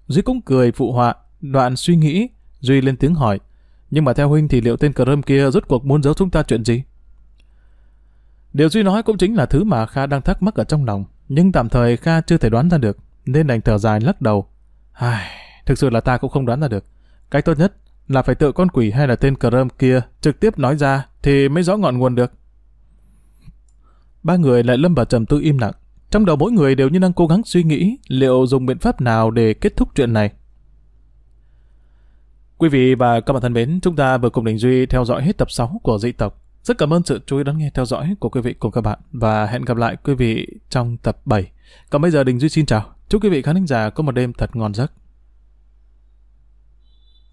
Duy cũng cười phụ họa, đoạn suy nghĩ, Duy lên tiếng hỏi. Nhưng mà theo huynh thì liệu tên cờ rơm kia rốt cuộc muốn giấu chúng ta chuyện gì? Điều Duy nói cũng chính là thứ mà Kha đang thắc mắc ở trong lòng, nhưng tạm thời Kha chưa thể đoán ra được, nên đành thở dài lắc đầu. Ai, thực sự là ta cũng không đoán ra được. Cái tốt nhất là phải tự con quỷ hay là tên cờ rơm kia trực tiếp nói ra thì mới rõ ngọn nguồn được. Ba người lại lâm vào trầm tư im lặng. Trong đầu mỗi người đều như đang cố gắng suy nghĩ liệu dùng biện pháp nào để kết thúc chuyện này. Quý vị và các bạn thân mến, chúng ta vừa cùng Đình Duy theo dõi hết tập 6 của dị tộc. Rất cảm ơn sự chú ý đón nghe theo dõi của quý vị cùng các bạn và hẹn gặp lại quý vị trong tập 7. Còn bây giờ Đình Duy xin chào. Chúc quý vị khán giả có một đêm thật ngon giấc.